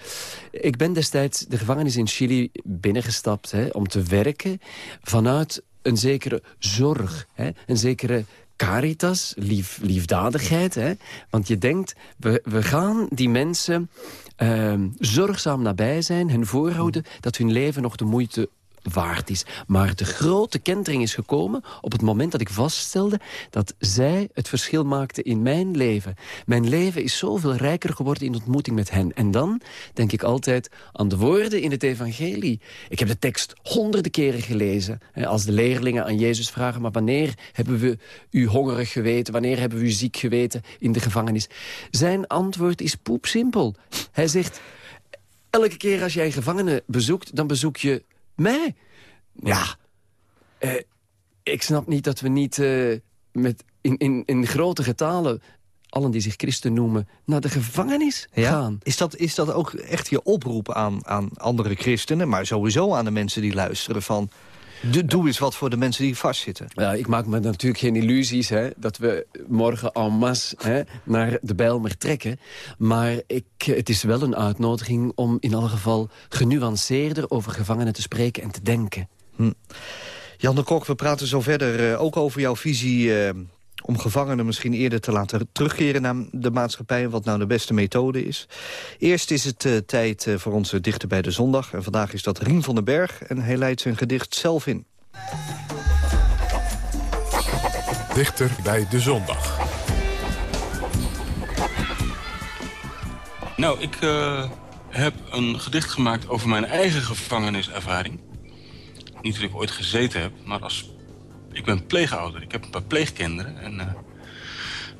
Ik ben destijds de gevangenis in Chili binnengestapt... Hè, om te werken vanuit een zekere zorg. Hè, een zekere caritas, lief, liefdadigheid. Hè? Want je denkt, we, we gaan die mensen ehm, zorgzaam nabij zijn... hen voorhouden dat hun leven nog de moeite waard is. Maar de grote kentering is gekomen op het moment dat ik vaststelde... dat zij het verschil maakten in mijn leven. Mijn leven is zoveel rijker geworden in ontmoeting met hen. En dan denk ik altijd aan de woorden in het evangelie. Ik heb de tekst honderden keren gelezen. Als de leerlingen aan Jezus vragen... maar wanneer hebben we u hongerig geweten? Wanneer hebben we u ziek geweten in de gevangenis? Zijn antwoord is poepsimpel. Hij zegt... Elke keer als jij een gevangene bezoekt, dan bezoek je mij. Ja, eh, ik snap niet dat we niet eh, met in, in, in grote getalen... allen die zich christen noemen, naar de gevangenis gaan. Is dat, is dat ook echt je oproep aan, aan andere christenen... maar sowieso aan de mensen die luisteren van... doe- doe eens wat voor de mensen die vastzitten? Ja, ik maak me natuurlijk geen illusies hè, dat we morgen en masse hè, naar de Bijlmer trekken. Maar ik, het is wel een uitnodiging om in alle geval genuanceerder over gevangenen te spreken en te denken. Jan de Kok, we praten zo verder eh, ook over jouw visie... eh, om gevangenen misschien eerder te laten terugkeren naar de maatschappij... en wat nou de beste methode is. Eerst is het eh, tijd eh, voor onze dichter bij de zondag. En vandaag is dat Rien van den Berg en hij leidt zijn gedicht zelf in. Dichter bij de zondag. Nou, ik eh, heb een gedicht gemaakt over mijn eigen gevangeniservaring. Niet dat ik ooit gezeten heb, maar als... Ik ben pleegouder, ik heb een paar pleegkinderen. En eh,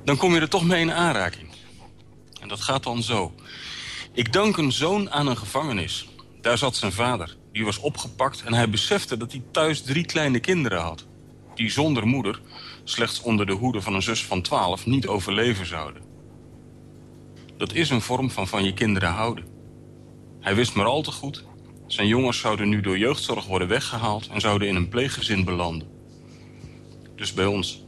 dan kom je er toch mee in aanraking. En dat gaat dan zo. Ik dank een zoon aan een gevangenis. Daar zat zijn vader. Die was opgepakt en hij besefte dat hij thuis drie kleine kinderen had. Die zonder moeder, slechts onder de hoede van een zus van twaalf, niet overleven zouden. Dat is een vorm van van je kinderen houden. Hij wist maar al te goed. Zijn jongens zouden nu door jeugdzorg worden weggehaald... en zouden in een pleeggezin belanden. Dus bij ons.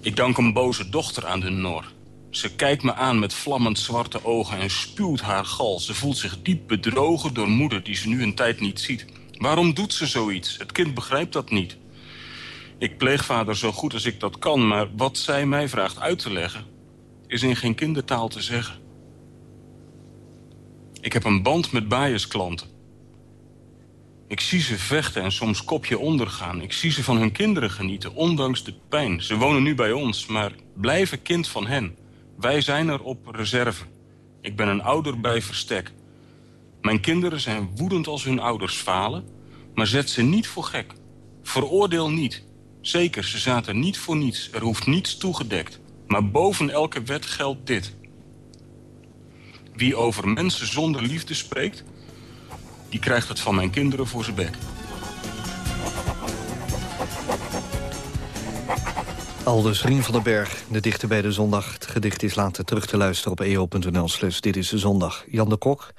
Ik dank een boze dochter aan de Nor. Ze kijkt me aan met vlammend zwarte ogen en spuwt haar gal. Ze voelt zich diep bedrogen door moeder die ze nu een tijd niet ziet. Waarom doet ze zoiets? Het kind begrijpt dat niet. Ik pleeg vader zo goed als ik dat kan... maar wat zij mij vraagt uit te leggen... is in geen kindertaal te zeggen. Ik heb een band met biasklanten. Ik zie ze vechten en soms kopje ondergaan. Ik zie ze van hun kinderen genieten, ondanks de pijn. Ze wonen nu bij ons, maar blijven kind van hen. Wij zijn er op reserve. Ik ben een ouder bij verstek. Mijn kinderen zijn woedend als hun ouders falen, maar zet ze niet voor gek. Veroordeel niet. Zeker, ze zaten niet voor niets. Er hoeft niets toegedekt. Maar boven elke wet geldt dit. Wie over mensen zonder liefde spreekt... die krijgt het van mijn kinderen voor zijn bek. Aldus Rien van den Berg, de dichter bij de zondag. Het gedicht is later terug te luisteren op eo.nl slash dit is de zondag. Jan de Kok,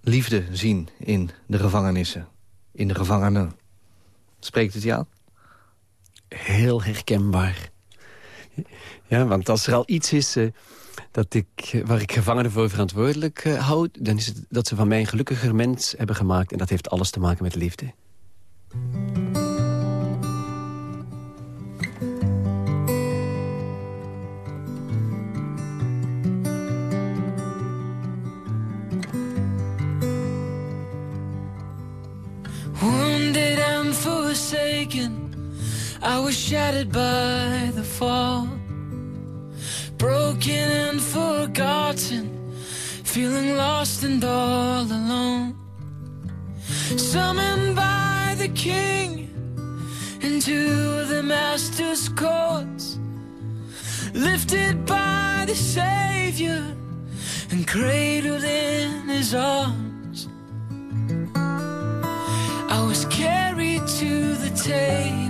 liefde zien in de gevangenissen, in de gevangenen. Spreekt het je aan? Heel herkenbaar. Ja, want als er al iets is uh, dat ik, waar ik gevangenen voor verantwoordelijk uh, hou... dan is het dat ze van mij een gelukkiger mens hebben gemaakt. En dat heeft alles te maken met liefde. Wounded and forsaken I was shattered by the fall Broken and forgotten Feeling lost and all alone. Summoned by the king Into the master's courts Lifted by the savior And cradled in his arms. I was carried to the table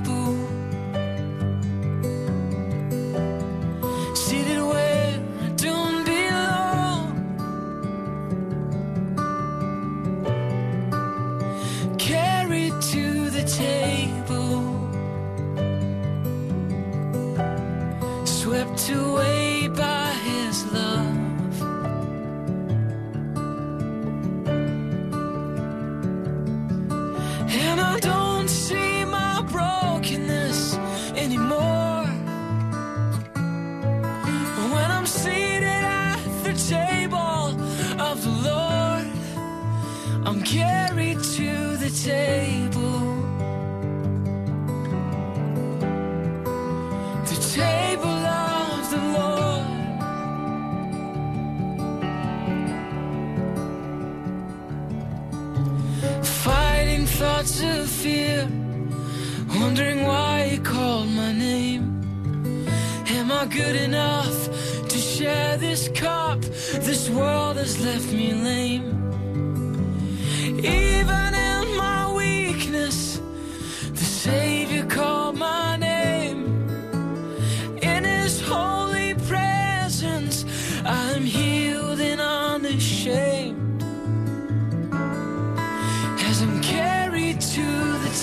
Swept away by his love And I don't see my brokenness anymore. When I'm seated at the table of the Lord, I'm carried to the table. Fear, wondering why he called my name. Am I good enough to share this cup? This world has left me lame. Even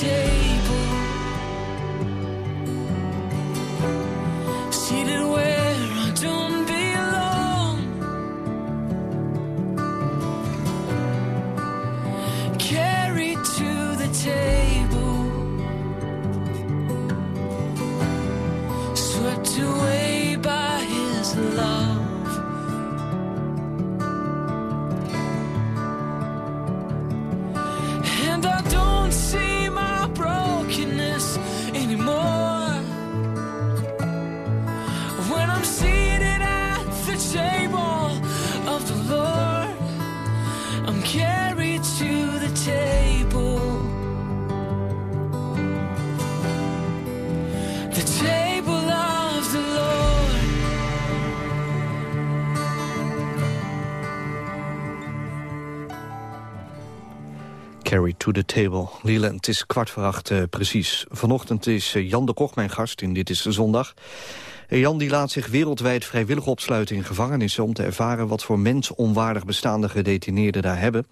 the Carry to the table. Leland, het is kwart voor acht eh, precies. Vanochtend is eh, Jan de Koch mijn gast in Dit is Zondag. Eh, Jan die laat zich wereldwijd vrijwillig opsluiten in gevangenissen... om te ervaren wat voor mensonwaardig bestaande gedetineerden daar hebben.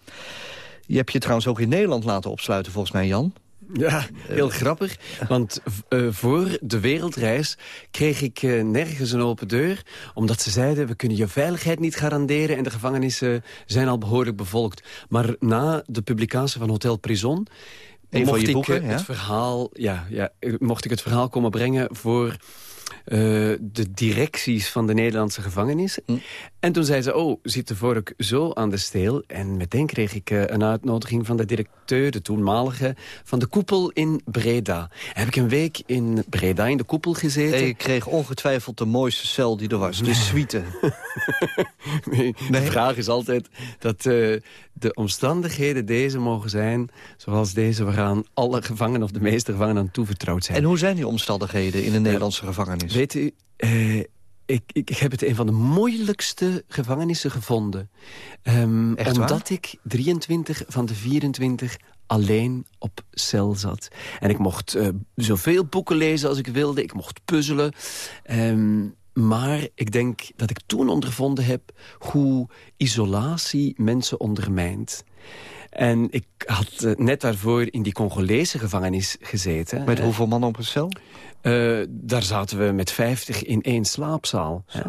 Je hebt je trouwens ook in Nederland laten opsluiten, volgens mij, Jan. Ja, heel grappig. Want uh, voor de wereldreis kreeg ik uh, nergens een open deur. Omdat ze zeiden, we kunnen je veiligheid niet garanderen... en de gevangenissen zijn al behoorlijk bevolkt. Maar na de publicatie van Hotel Prison... Een van mocht je ik boeken, uh, ja? het verhaal, ja, ja, mocht ik het verhaal komen brengen voor eh, de directies van de Nederlandse gevangenissen. Hm. En toen zei ze, oh, zit de vork zo aan de steel? En meteen kreeg ik eh, een uitnodiging van de directeur, de toenmalige... van de koepel in Breda. Heb ik een week in Breda in de koepel gezeten. En je kreeg ongetwijfeld de mooiste cel die er was, de suite. nee, De vraag is altijd dat eh, de omstandigheden deze mogen zijn... zoals deze waaraan alle gevangenen of de meeste gevangenen aan toevertrouwd zijn. En hoe zijn die omstandigheden in de Nederlandse gevangenis? Weet u, eh, ik, ik, ik heb het een van de moeilijkste gevangenissen gevonden. Echt waar? omdat ik 23 van de 24 alleen op cel zat. En ik mocht eh, zoveel boeken lezen als ik wilde. Ik mocht puzzelen. Ehm, maar ik denk dat ik toen ondervonden heb... hoe isolatie mensen ondermijnt. En ik had eh, net daarvoor in die Congolese gevangenis gezeten. Met hoeveel man op een cel? eh, daar zaten we met 50 in één slaapzaal. Hè.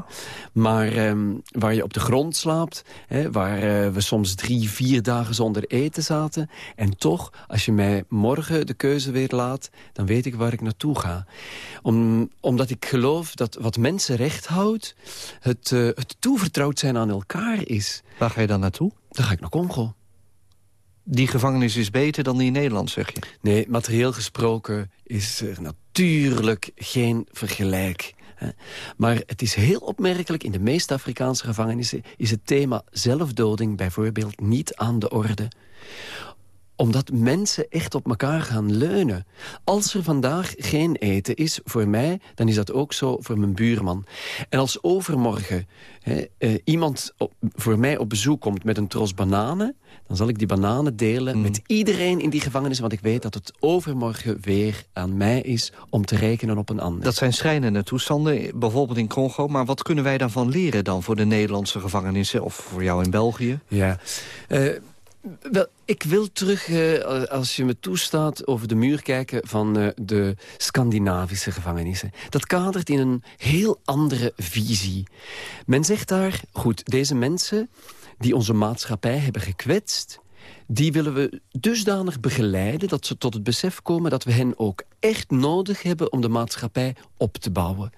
Maar ehm, waar je op de grond slaapt, hè, waar eh, we soms drie, vier dagen zonder eten zaten... en toch, als je mij morgen de keuze weer laat, dan weet ik waar ik naartoe ga. Om, omdat ik geloof dat wat mensen recht houdt, het, het toevertrouwd zijn aan elkaar is. Waar ga je dan naartoe? Dan ga ik naar Congo. Die gevangenis is beter dan die in Nederland, zeg je? Nee, materieel gesproken is er natuurlijk geen vergelijk. Maar het is heel opmerkelijk, in de meeste Afrikaanse gevangenissen... is het thema zelfdoding bijvoorbeeld niet aan de orde omdat mensen echt op elkaar gaan leunen. Als er vandaag geen eten is voor mij, dan is dat ook zo voor mijn buurman. En als overmorgen hè, eh, iemand op- voor mij op bezoek komt met een tros bananen... dan zal ik die bananen delen met iedereen in die gevangenis... want ik weet dat het overmorgen weer aan mij is om te rekenen op een ander. Dat zijn schrijnende toestanden, bijvoorbeeld in Congo. Maar wat kunnen wij daarvan leren dan voor de Nederlandse gevangenissen... of voor jou in België? Ja. Eh, wel, ik wil terug, eh, als je me toestaat, over de muur kijken van eh, de Scandinavische gevangenissen. Dat kadert in een heel andere visie. Men zegt daar, goed, deze mensen die onze maatschappij hebben gekwetst... die willen we dusdanig begeleiden dat ze tot het besef komen... dat we hen ook echt nodig hebben om de maatschappij op te bouwen.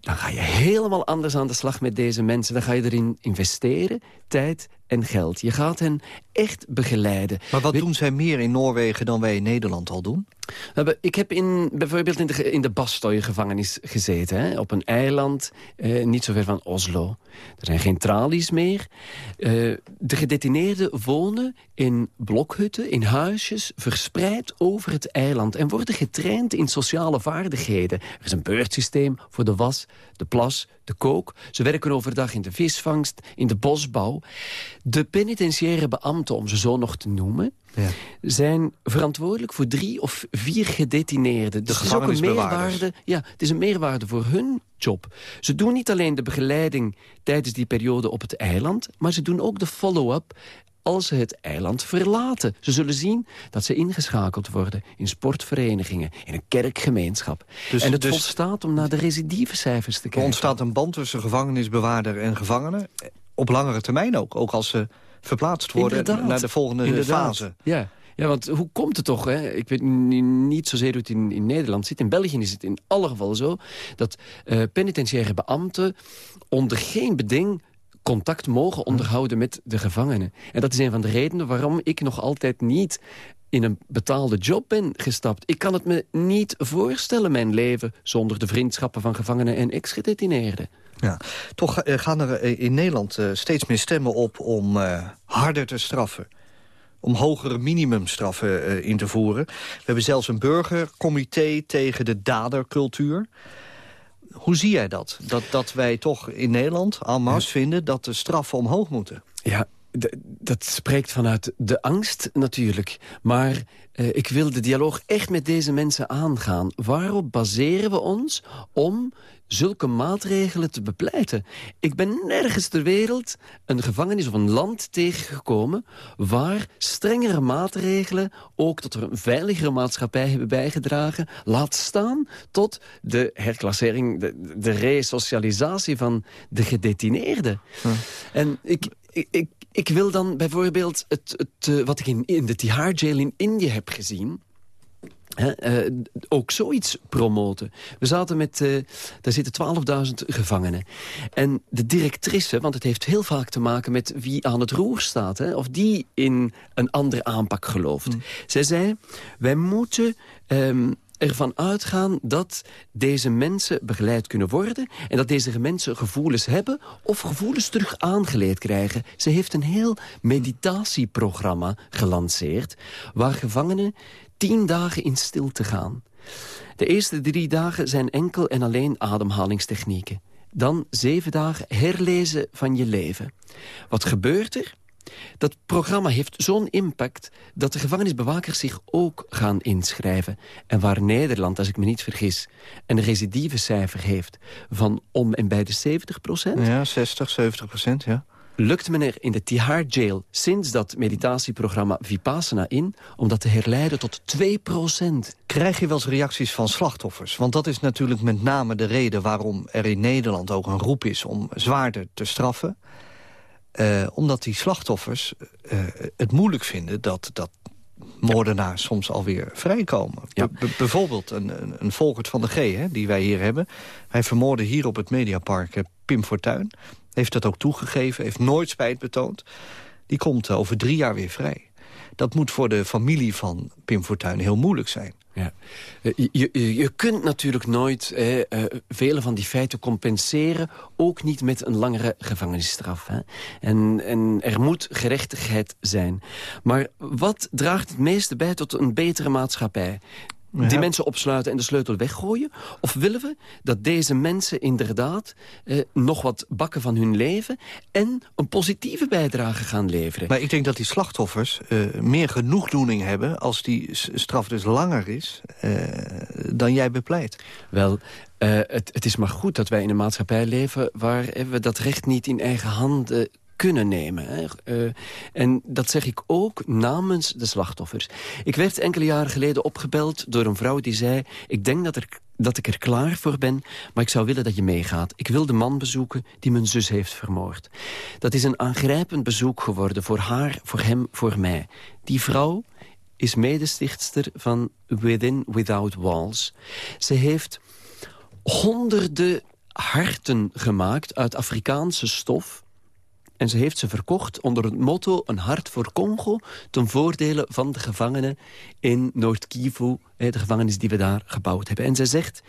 Dan ga je helemaal anders aan de slag met deze mensen. Dan ga je erin investeren, tijd en geld. Je gaat hen echt begeleiden. Maar wat doen zij meer in Noorwegen dan wij in Nederland al doen? Ik heb in, bijvoorbeeld in de, in de Bastoy-gevangenis gezeten. Hè, op een eiland, eh, niet zo ver van Oslo. Er zijn geen tralies meer. Eh, de gedetineerden wonen in blokhutten, in huisjes... verspreid over het eiland en worden getraind in sociale vaardigheden. Er is een beurtsysteem voor de was, de plas, de kook. Ze werken overdag in de visvangst, in de bosbouw. De penitentiaire beambten, om ze zo nog te noemen... zijn verantwoordelijk voor drie of vier gedetineerden. Dus het is ook een meerwaarde, ja, het is een meerwaarde voor hun job. Ze doen niet alleen de begeleiding tijdens die periode op het eiland... maar ze doen ook de follow-up als ze het eiland verlaten. Ze zullen zien dat ze ingeschakeld worden in sportverenigingen... in een kerkgemeenschap. Dus- en het dus- volstaat om naar de recidivecijfers te Er kijken. ontstaat een band tussen gevangenisbewaarder en gevangenen. Op langere termijn ook, ook als ze verplaatst worden Inderdaad. naar de volgende Inderdaad. fase. Ja. ja, want hoe komt het toch? Hè? Ik weet ni- niet zozeer hoe het in, in Nederland zit. In België is het in alle gevallen zo... dat eh penitentiaire beambten onder geen beding contact mogen onderhouden met de gevangenen. En dat is een van de redenen waarom ik nog altijd niet in een betaalde job ben gestapt. Ik kan het me niet voorstellen, mijn leven... zonder de vriendschappen van gevangenen en ex-gedetineerden. Ja. Toch eh, gaan er eh, in Nederland eh, steeds meer stemmen op om harder te straffen. Om hogere minimumstraffen in te voeren. We hebben zelfs een burgercomité tegen de dadercultuur. Hoe zie jij dat? Dat, dat wij toch in Nederland, en masse, vinden dat de straffen omhoog moeten. Ja, dat spreekt vanuit de angst natuurlijk. Maar eh, ik wil de dialoog echt met deze mensen aangaan. Waarop baseren we ons om zulke maatregelen te bepleiten? Ik ben nergens ter wereld een gevangenis of een land tegengekomen... waar strengere maatregelen ook tot een veiligere maatschappij hebben bijgedragen. Laat staan tot de herklassering, de, de resocialisatie van de gedetineerden. En ik, ik, ik, ik wil dan bijvoorbeeld het, het, eh, wat ik in, in de Tihar Jail in Indië heb gezien... uh, ook zoiets promoten. We zaten met, uh, daar zitten 12.000 gevangenen. En de directrice, want het heeft heel vaak te maken met wie aan het roer staat. Hè, of die in een andere aanpak gelooft. Mm. Zij zei, wij moeten um, ervan uitgaan dat deze mensen begeleid kunnen worden... en dat deze mensen gevoelens hebben of gevoelens terug aangeleerd krijgen. Ze heeft een heel meditatieprogramma gelanceerd... waar gevangenen tien dagen in stilte gaan. De eerste drie dagen zijn enkel en alleen ademhalingstechnieken. Dan zeven dagen herlezen van je leven. Wat gebeurt er? Dat programma heeft zo'n impact dat de gevangenisbewakers zich ook gaan inschrijven. En waar Nederland, als ik me niet vergis, een recidivecijfer heeft van om en bij de 70 procent. Ja, 60, 70 procent, ja lukt men er in de Tihar Jail sinds dat meditatieprogramma Vipassana in... om dat te herleiden tot 2% Krijg je wel eens reacties van slachtoffers? Want dat is natuurlijk met name de reden waarom er in Nederland ook een roep is... om zwaarder te straffen. Uh, omdat die slachtoffers uh, het moeilijk vinden dat, dat moordenaars soms alweer vrijkomen. Ja. bijvoorbeeld een, een, een Volkert van de G, hè, die wij hier hebben. Hij vermoorde hier op het Mediapark Pim Fortuyn. Heeft dat ook toegegeven, heeft nooit spijt betoond. Die komt eh, over drie jaar weer vrij. Dat moet voor de familie van Pim Fortuyn heel moeilijk zijn. Ja. Eh, je, je, kunt natuurlijk nooit eh, vele van die feiten compenseren. Ook niet met een langere gevangenisstraf. Hè? En, en er moet gerechtigheid zijn. Maar wat draagt het meeste bij tot een betere maatschappij? Die mensen opsluiten en de sleutel weggooien? Of willen we dat deze mensen inderdaad eh, nog wat bakken van hun leven... en een positieve bijdrage gaan leveren? Maar ik denk dat die slachtoffers uh, meer genoegdoening hebben... als die straf dus langer is uh, dan jij bepleit. Wel, uh, het, het, is maar goed dat wij in een maatschappij leven... waar we dat recht niet in eigen handen kunnen nemen. Uh, en dat zeg ik ook namens de slachtoffers. Ik werd enkele jaren geleden opgebeld door een vrouw die zei... ik denk dat, dat ik er klaar voor ben, maar ik zou willen dat je meegaat. Ik wil de man bezoeken die mijn zus heeft vermoord. Dat is een aangrijpend bezoek geworden voor haar, voor hem, voor mij. Die vrouw is medestichtster van Within Without Walls. Ze heeft honderden harten gemaakt uit Afrikaanse stof en ze heeft ze verkocht onder het motto een hart voor Congo... ten voordele van de gevangenen in Noord-Kivu, de gevangenis die we daar gebouwd hebben. En zij zegt,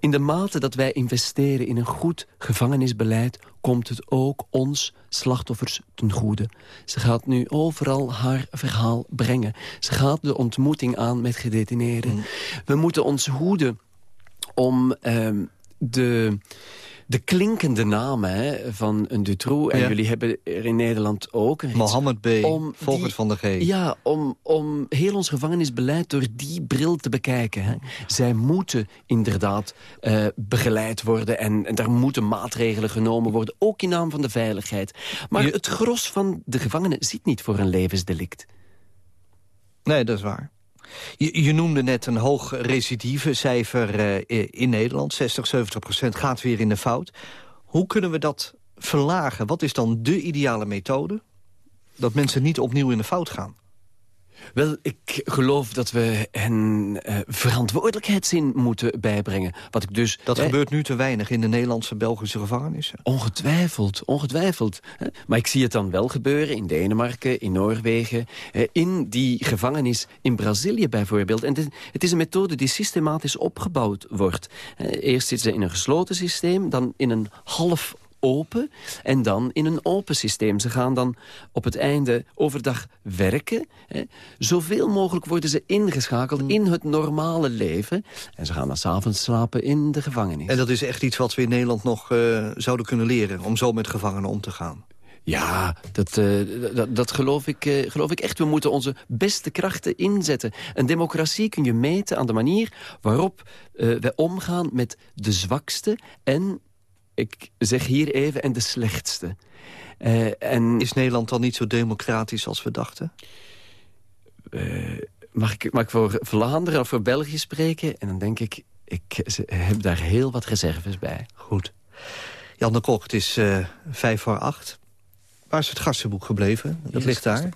in de mate dat wij investeren in een goed gevangenisbeleid... komt het ook ons slachtoffers ten goede. Ze gaat nu overal haar verhaal brengen. Ze gaat de ontmoeting aan met gedetineerden. Mm. We moeten ons hoeden om uh, de de klinkende namen hè, van een Dutroux. En jullie hebben er in Nederland ook. Een Mohammed B. Volkert van de G. Ja, om, om heel ons gevangenisbeleid door die bril te bekijken. Hè. Zij moeten inderdaad uh, begeleid worden. En, en daar moeten maatregelen genomen worden. Ook in naam van de veiligheid. Maar het gros van de gevangenen zit niet voor een levensdelict. Nee, dat is waar. Je, noemde net een hoog recidivecijfer uh, in Nederland. 60, 70 procent gaat weer in de fout. Hoe kunnen we dat verlagen? Wat is dan de ideale methode? Dat mensen niet opnieuw in de fout gaan. Wel, ik geloof dat we hen uh, verantwoordelijkheidszin moeten bijbrengen. Wat ik dus, dat gebeurt nu te weinig in de Nederlandse Belgische gevangenissen. Ongetwijfeld, ongetwijfeld. Maar ik zie het dan wel gebeuren in Denemarken, in Noorwegen... in die gevangenis in Brazilië bijvoorbeeld. En het is een methode die systematisch opgebouwd wordt. Eerst zitten ze in een gesloten systeem, dan in een half open en dan in een open systeem. Ze gaan dan op het einde overdag werken. Hè. Zoveel mogelijk worden ze ingeschakeld in het normale leven. En ze gaan dan s'avonds slapen in de gevangenis. En dat is echt iets wat we in Nederland nog uh, zouden kunnen leren... om zo met gevangenen om te gaan. Ja, dat, uh, dat, dat geloof, ik, uh, geloof ik echt. We moeten onze beste krachten inzetten. Een democratie kun je meten aan de manier waarop uh, wij omgaan met de zwakste... en ik zeg hier even, en de slechtste. Uh, en... Is Nederland dan niet zo democratisch als we dachten? Uh, mag, ik, mag ik voor Vlaanderen of voor België spreken? En dan denk ik, ik heb daar heel wat reserves bij. Goed. Jan de Kok, het is uh, vijf voor acht. Waar is het gastenboek gebleven? Dat ligt daar.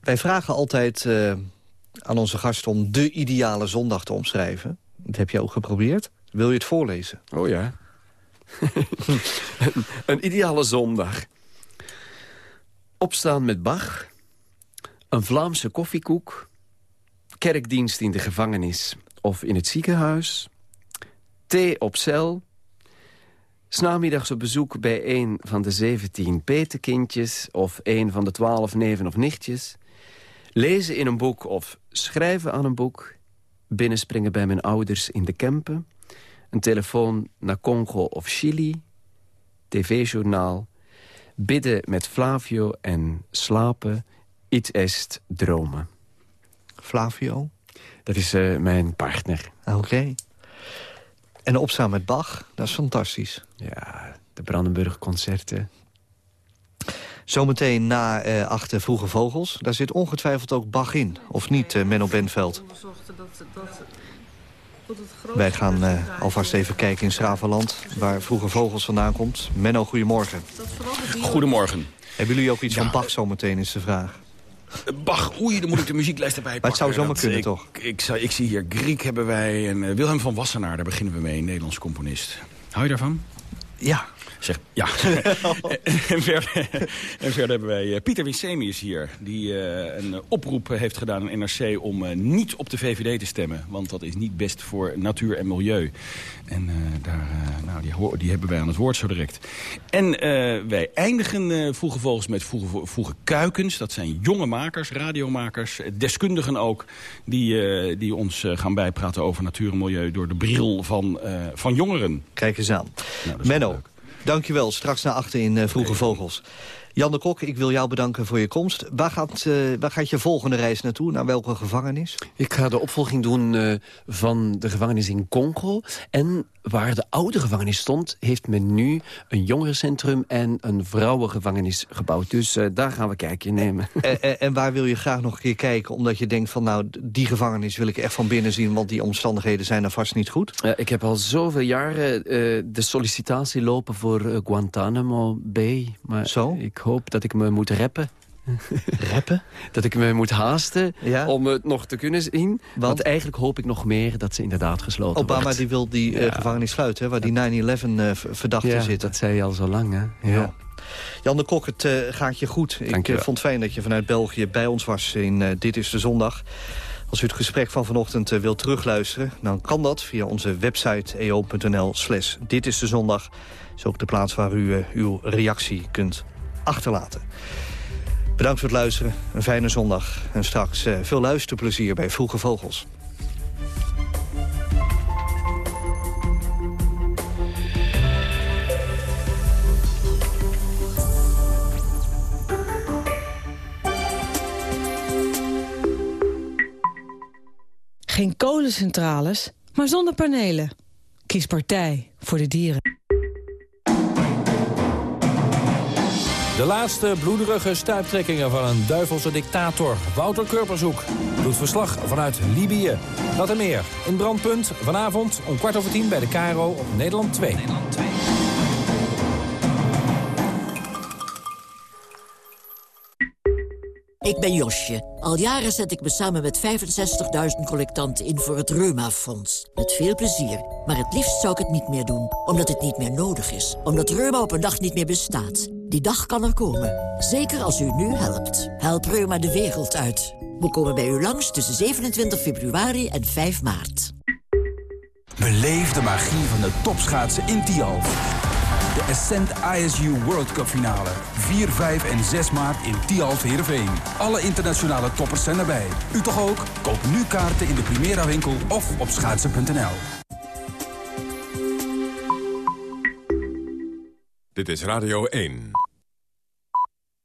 Wij vragen altijd aan onze gast om de ideale zondag te omschrijven. Dat heb je ook geprobeerd. Wil je het voorlezen? Oh ja. een, ideale zondag. Opstaan met Bach. Een Vlaamse koffiekoek. Kerkdienst in de gevangenis of in het ziekenhuis. Thee op cel. Snamiddags op bezoek bij een van de 17 petekindjes... of een van de 12 neven of nichtjes. Lezen in een boek of schrijven aan een boek. Binnenspringen bij mijn ouders in de Kempen. Een telefoon naar Congo of Chili. TV-journaal. Bidden met Flavio en slapen. Iets est dromen. Flavio? Dat is uh, mijn partner. Oké. En opstaan met Bach, dat is fantastisch. Ja, de Brandenburg-concerten. Zometeen na uh, achter Vroege Vogels. Daar zit ongetwijfeld ook Bach in. Of niet, uh, Menno Benveld? Wij gaan uh, alvast even kijken in Schravenland... waar Vroege Vogels vandaan komt. Menno, goedemorgen. Goedemorgen. Hebben jullie ook iets ja. van Bach zometeen, is de vraag. Bach, oei, dan moet ik de muzieklijst erbij pakken. Maar het zou zomaar kunnen, ik, toch? Ik, ik, ik, zie hier Griek hebben wij en uh, Wilhelm van Wassenaar, daar beginnen we mee, een Nederlands componist. Hou je daarvan? Ja. Zeg, ja. en, verder, en, verder, hebben wij uh, Pieter Wissemius hier. Die uh, een oproep heeft gedaan aan NRC om uh, niet op de VVD te stemmen. Want dat is niet best voor natuur en milieu. En daar, nou, die, die, hebben wij aan het woord zo direct. En wij eindigen vroege vogels met vroege, vroege kuikens. Dat zijn jonge makers, radiomakers, deskundigen ook. Die, die ons gaan bijpraten over natuur en milieu door de bril van, van jongeren. Kijk eens aan. Nou, Menno. Dankjewel. Straks naar achter in uh, Vroege Vogels. Jan de Kok, ik wil jou bedanken voor je komst. Waar gaat, uh, waar gaat je volgende reis naartoe? Naar welke gevangenis? Ik ga de opvolging doen uh, van de gevangenis in Congo. En waar de oude gevangenis stond... heeft men nu een jongerencentrum en een vrouwengevangenis gebouwd. Dus uh, daar gaan we kijkje nemen. En, en, en, waar wil je graag nog een keer kijken? Omdat je denkt van nou, die gevangenis wil ik echt van binnen zien... want die omstandigheden zijn er vast niet goed. ik heb al zoveel jaren de sollicitatie lopen voor Guantanamo Bay. Maar Zo? ik hoop dat ik me moet reppen. Reppen? Dat ik me moet haasten ja? om het nog te kunnen zien. Want? Want? eigenlijk hoop ik nog meer dat ze inderdaad gesloten Obama wordt. die wil die ja. uh, gevangenis sluiten, hè, waar die 9-11 uh, verdachten ja, zitten. dat zei je al zo lang, hè? Ja. Jan de Kok, het uh, gaat je goed. Dank ik vond het fijn dat je vanuit België bij ons was in Dit is de Zondag. Als u het gesprek van vanochtend uh, wilt terugluisteren... dan kan dat via onze website eo.nl slash Dit is de Zondag. Is ook de plaats waar u uw reactie kunt achterlaten. Bedankt voor het luisteren, een fijne zondag. En straks uh, veel luisterplezier bij Vroege Vogels. Geen kolencentrales, maar zonnepanelen. Kies partij voor de dieren. De laatste bloederige stuiptrekkingen van een duivelse dictator, Wouter Kurpershoek, doet verslag vanuit Libië. Dat en meer in Brandpunt vanavond om kwart over tien bij de KRO op Nederland 2. Nederland 2. Ik ben Josje. Al jaren zet ik me samen met 65.000 collectanten in voor het Reuma-fonds. Met veel plezier. Maar het liefst zou ik het niet meer doen. Omdat het niet meer nodig is. Omdat Reuma op een dag niet meer bestaat. Die dag kan er komen. Zeker als u nu helpt. Help Reuma de wereld uit. We komen bij u langs tussen 27 februari en 5 maart. Beleef de magie van de topschaatsen in Tialf. De Ascent ISU World Cup finale. 4, 5 en 6 maart in Tialf Heerenveen. Alle internationale toppers zijn erbij. U toch ook? Koop nu kaarten in de Primera winkel of op schaatsen.nl. Dit is Radio 1.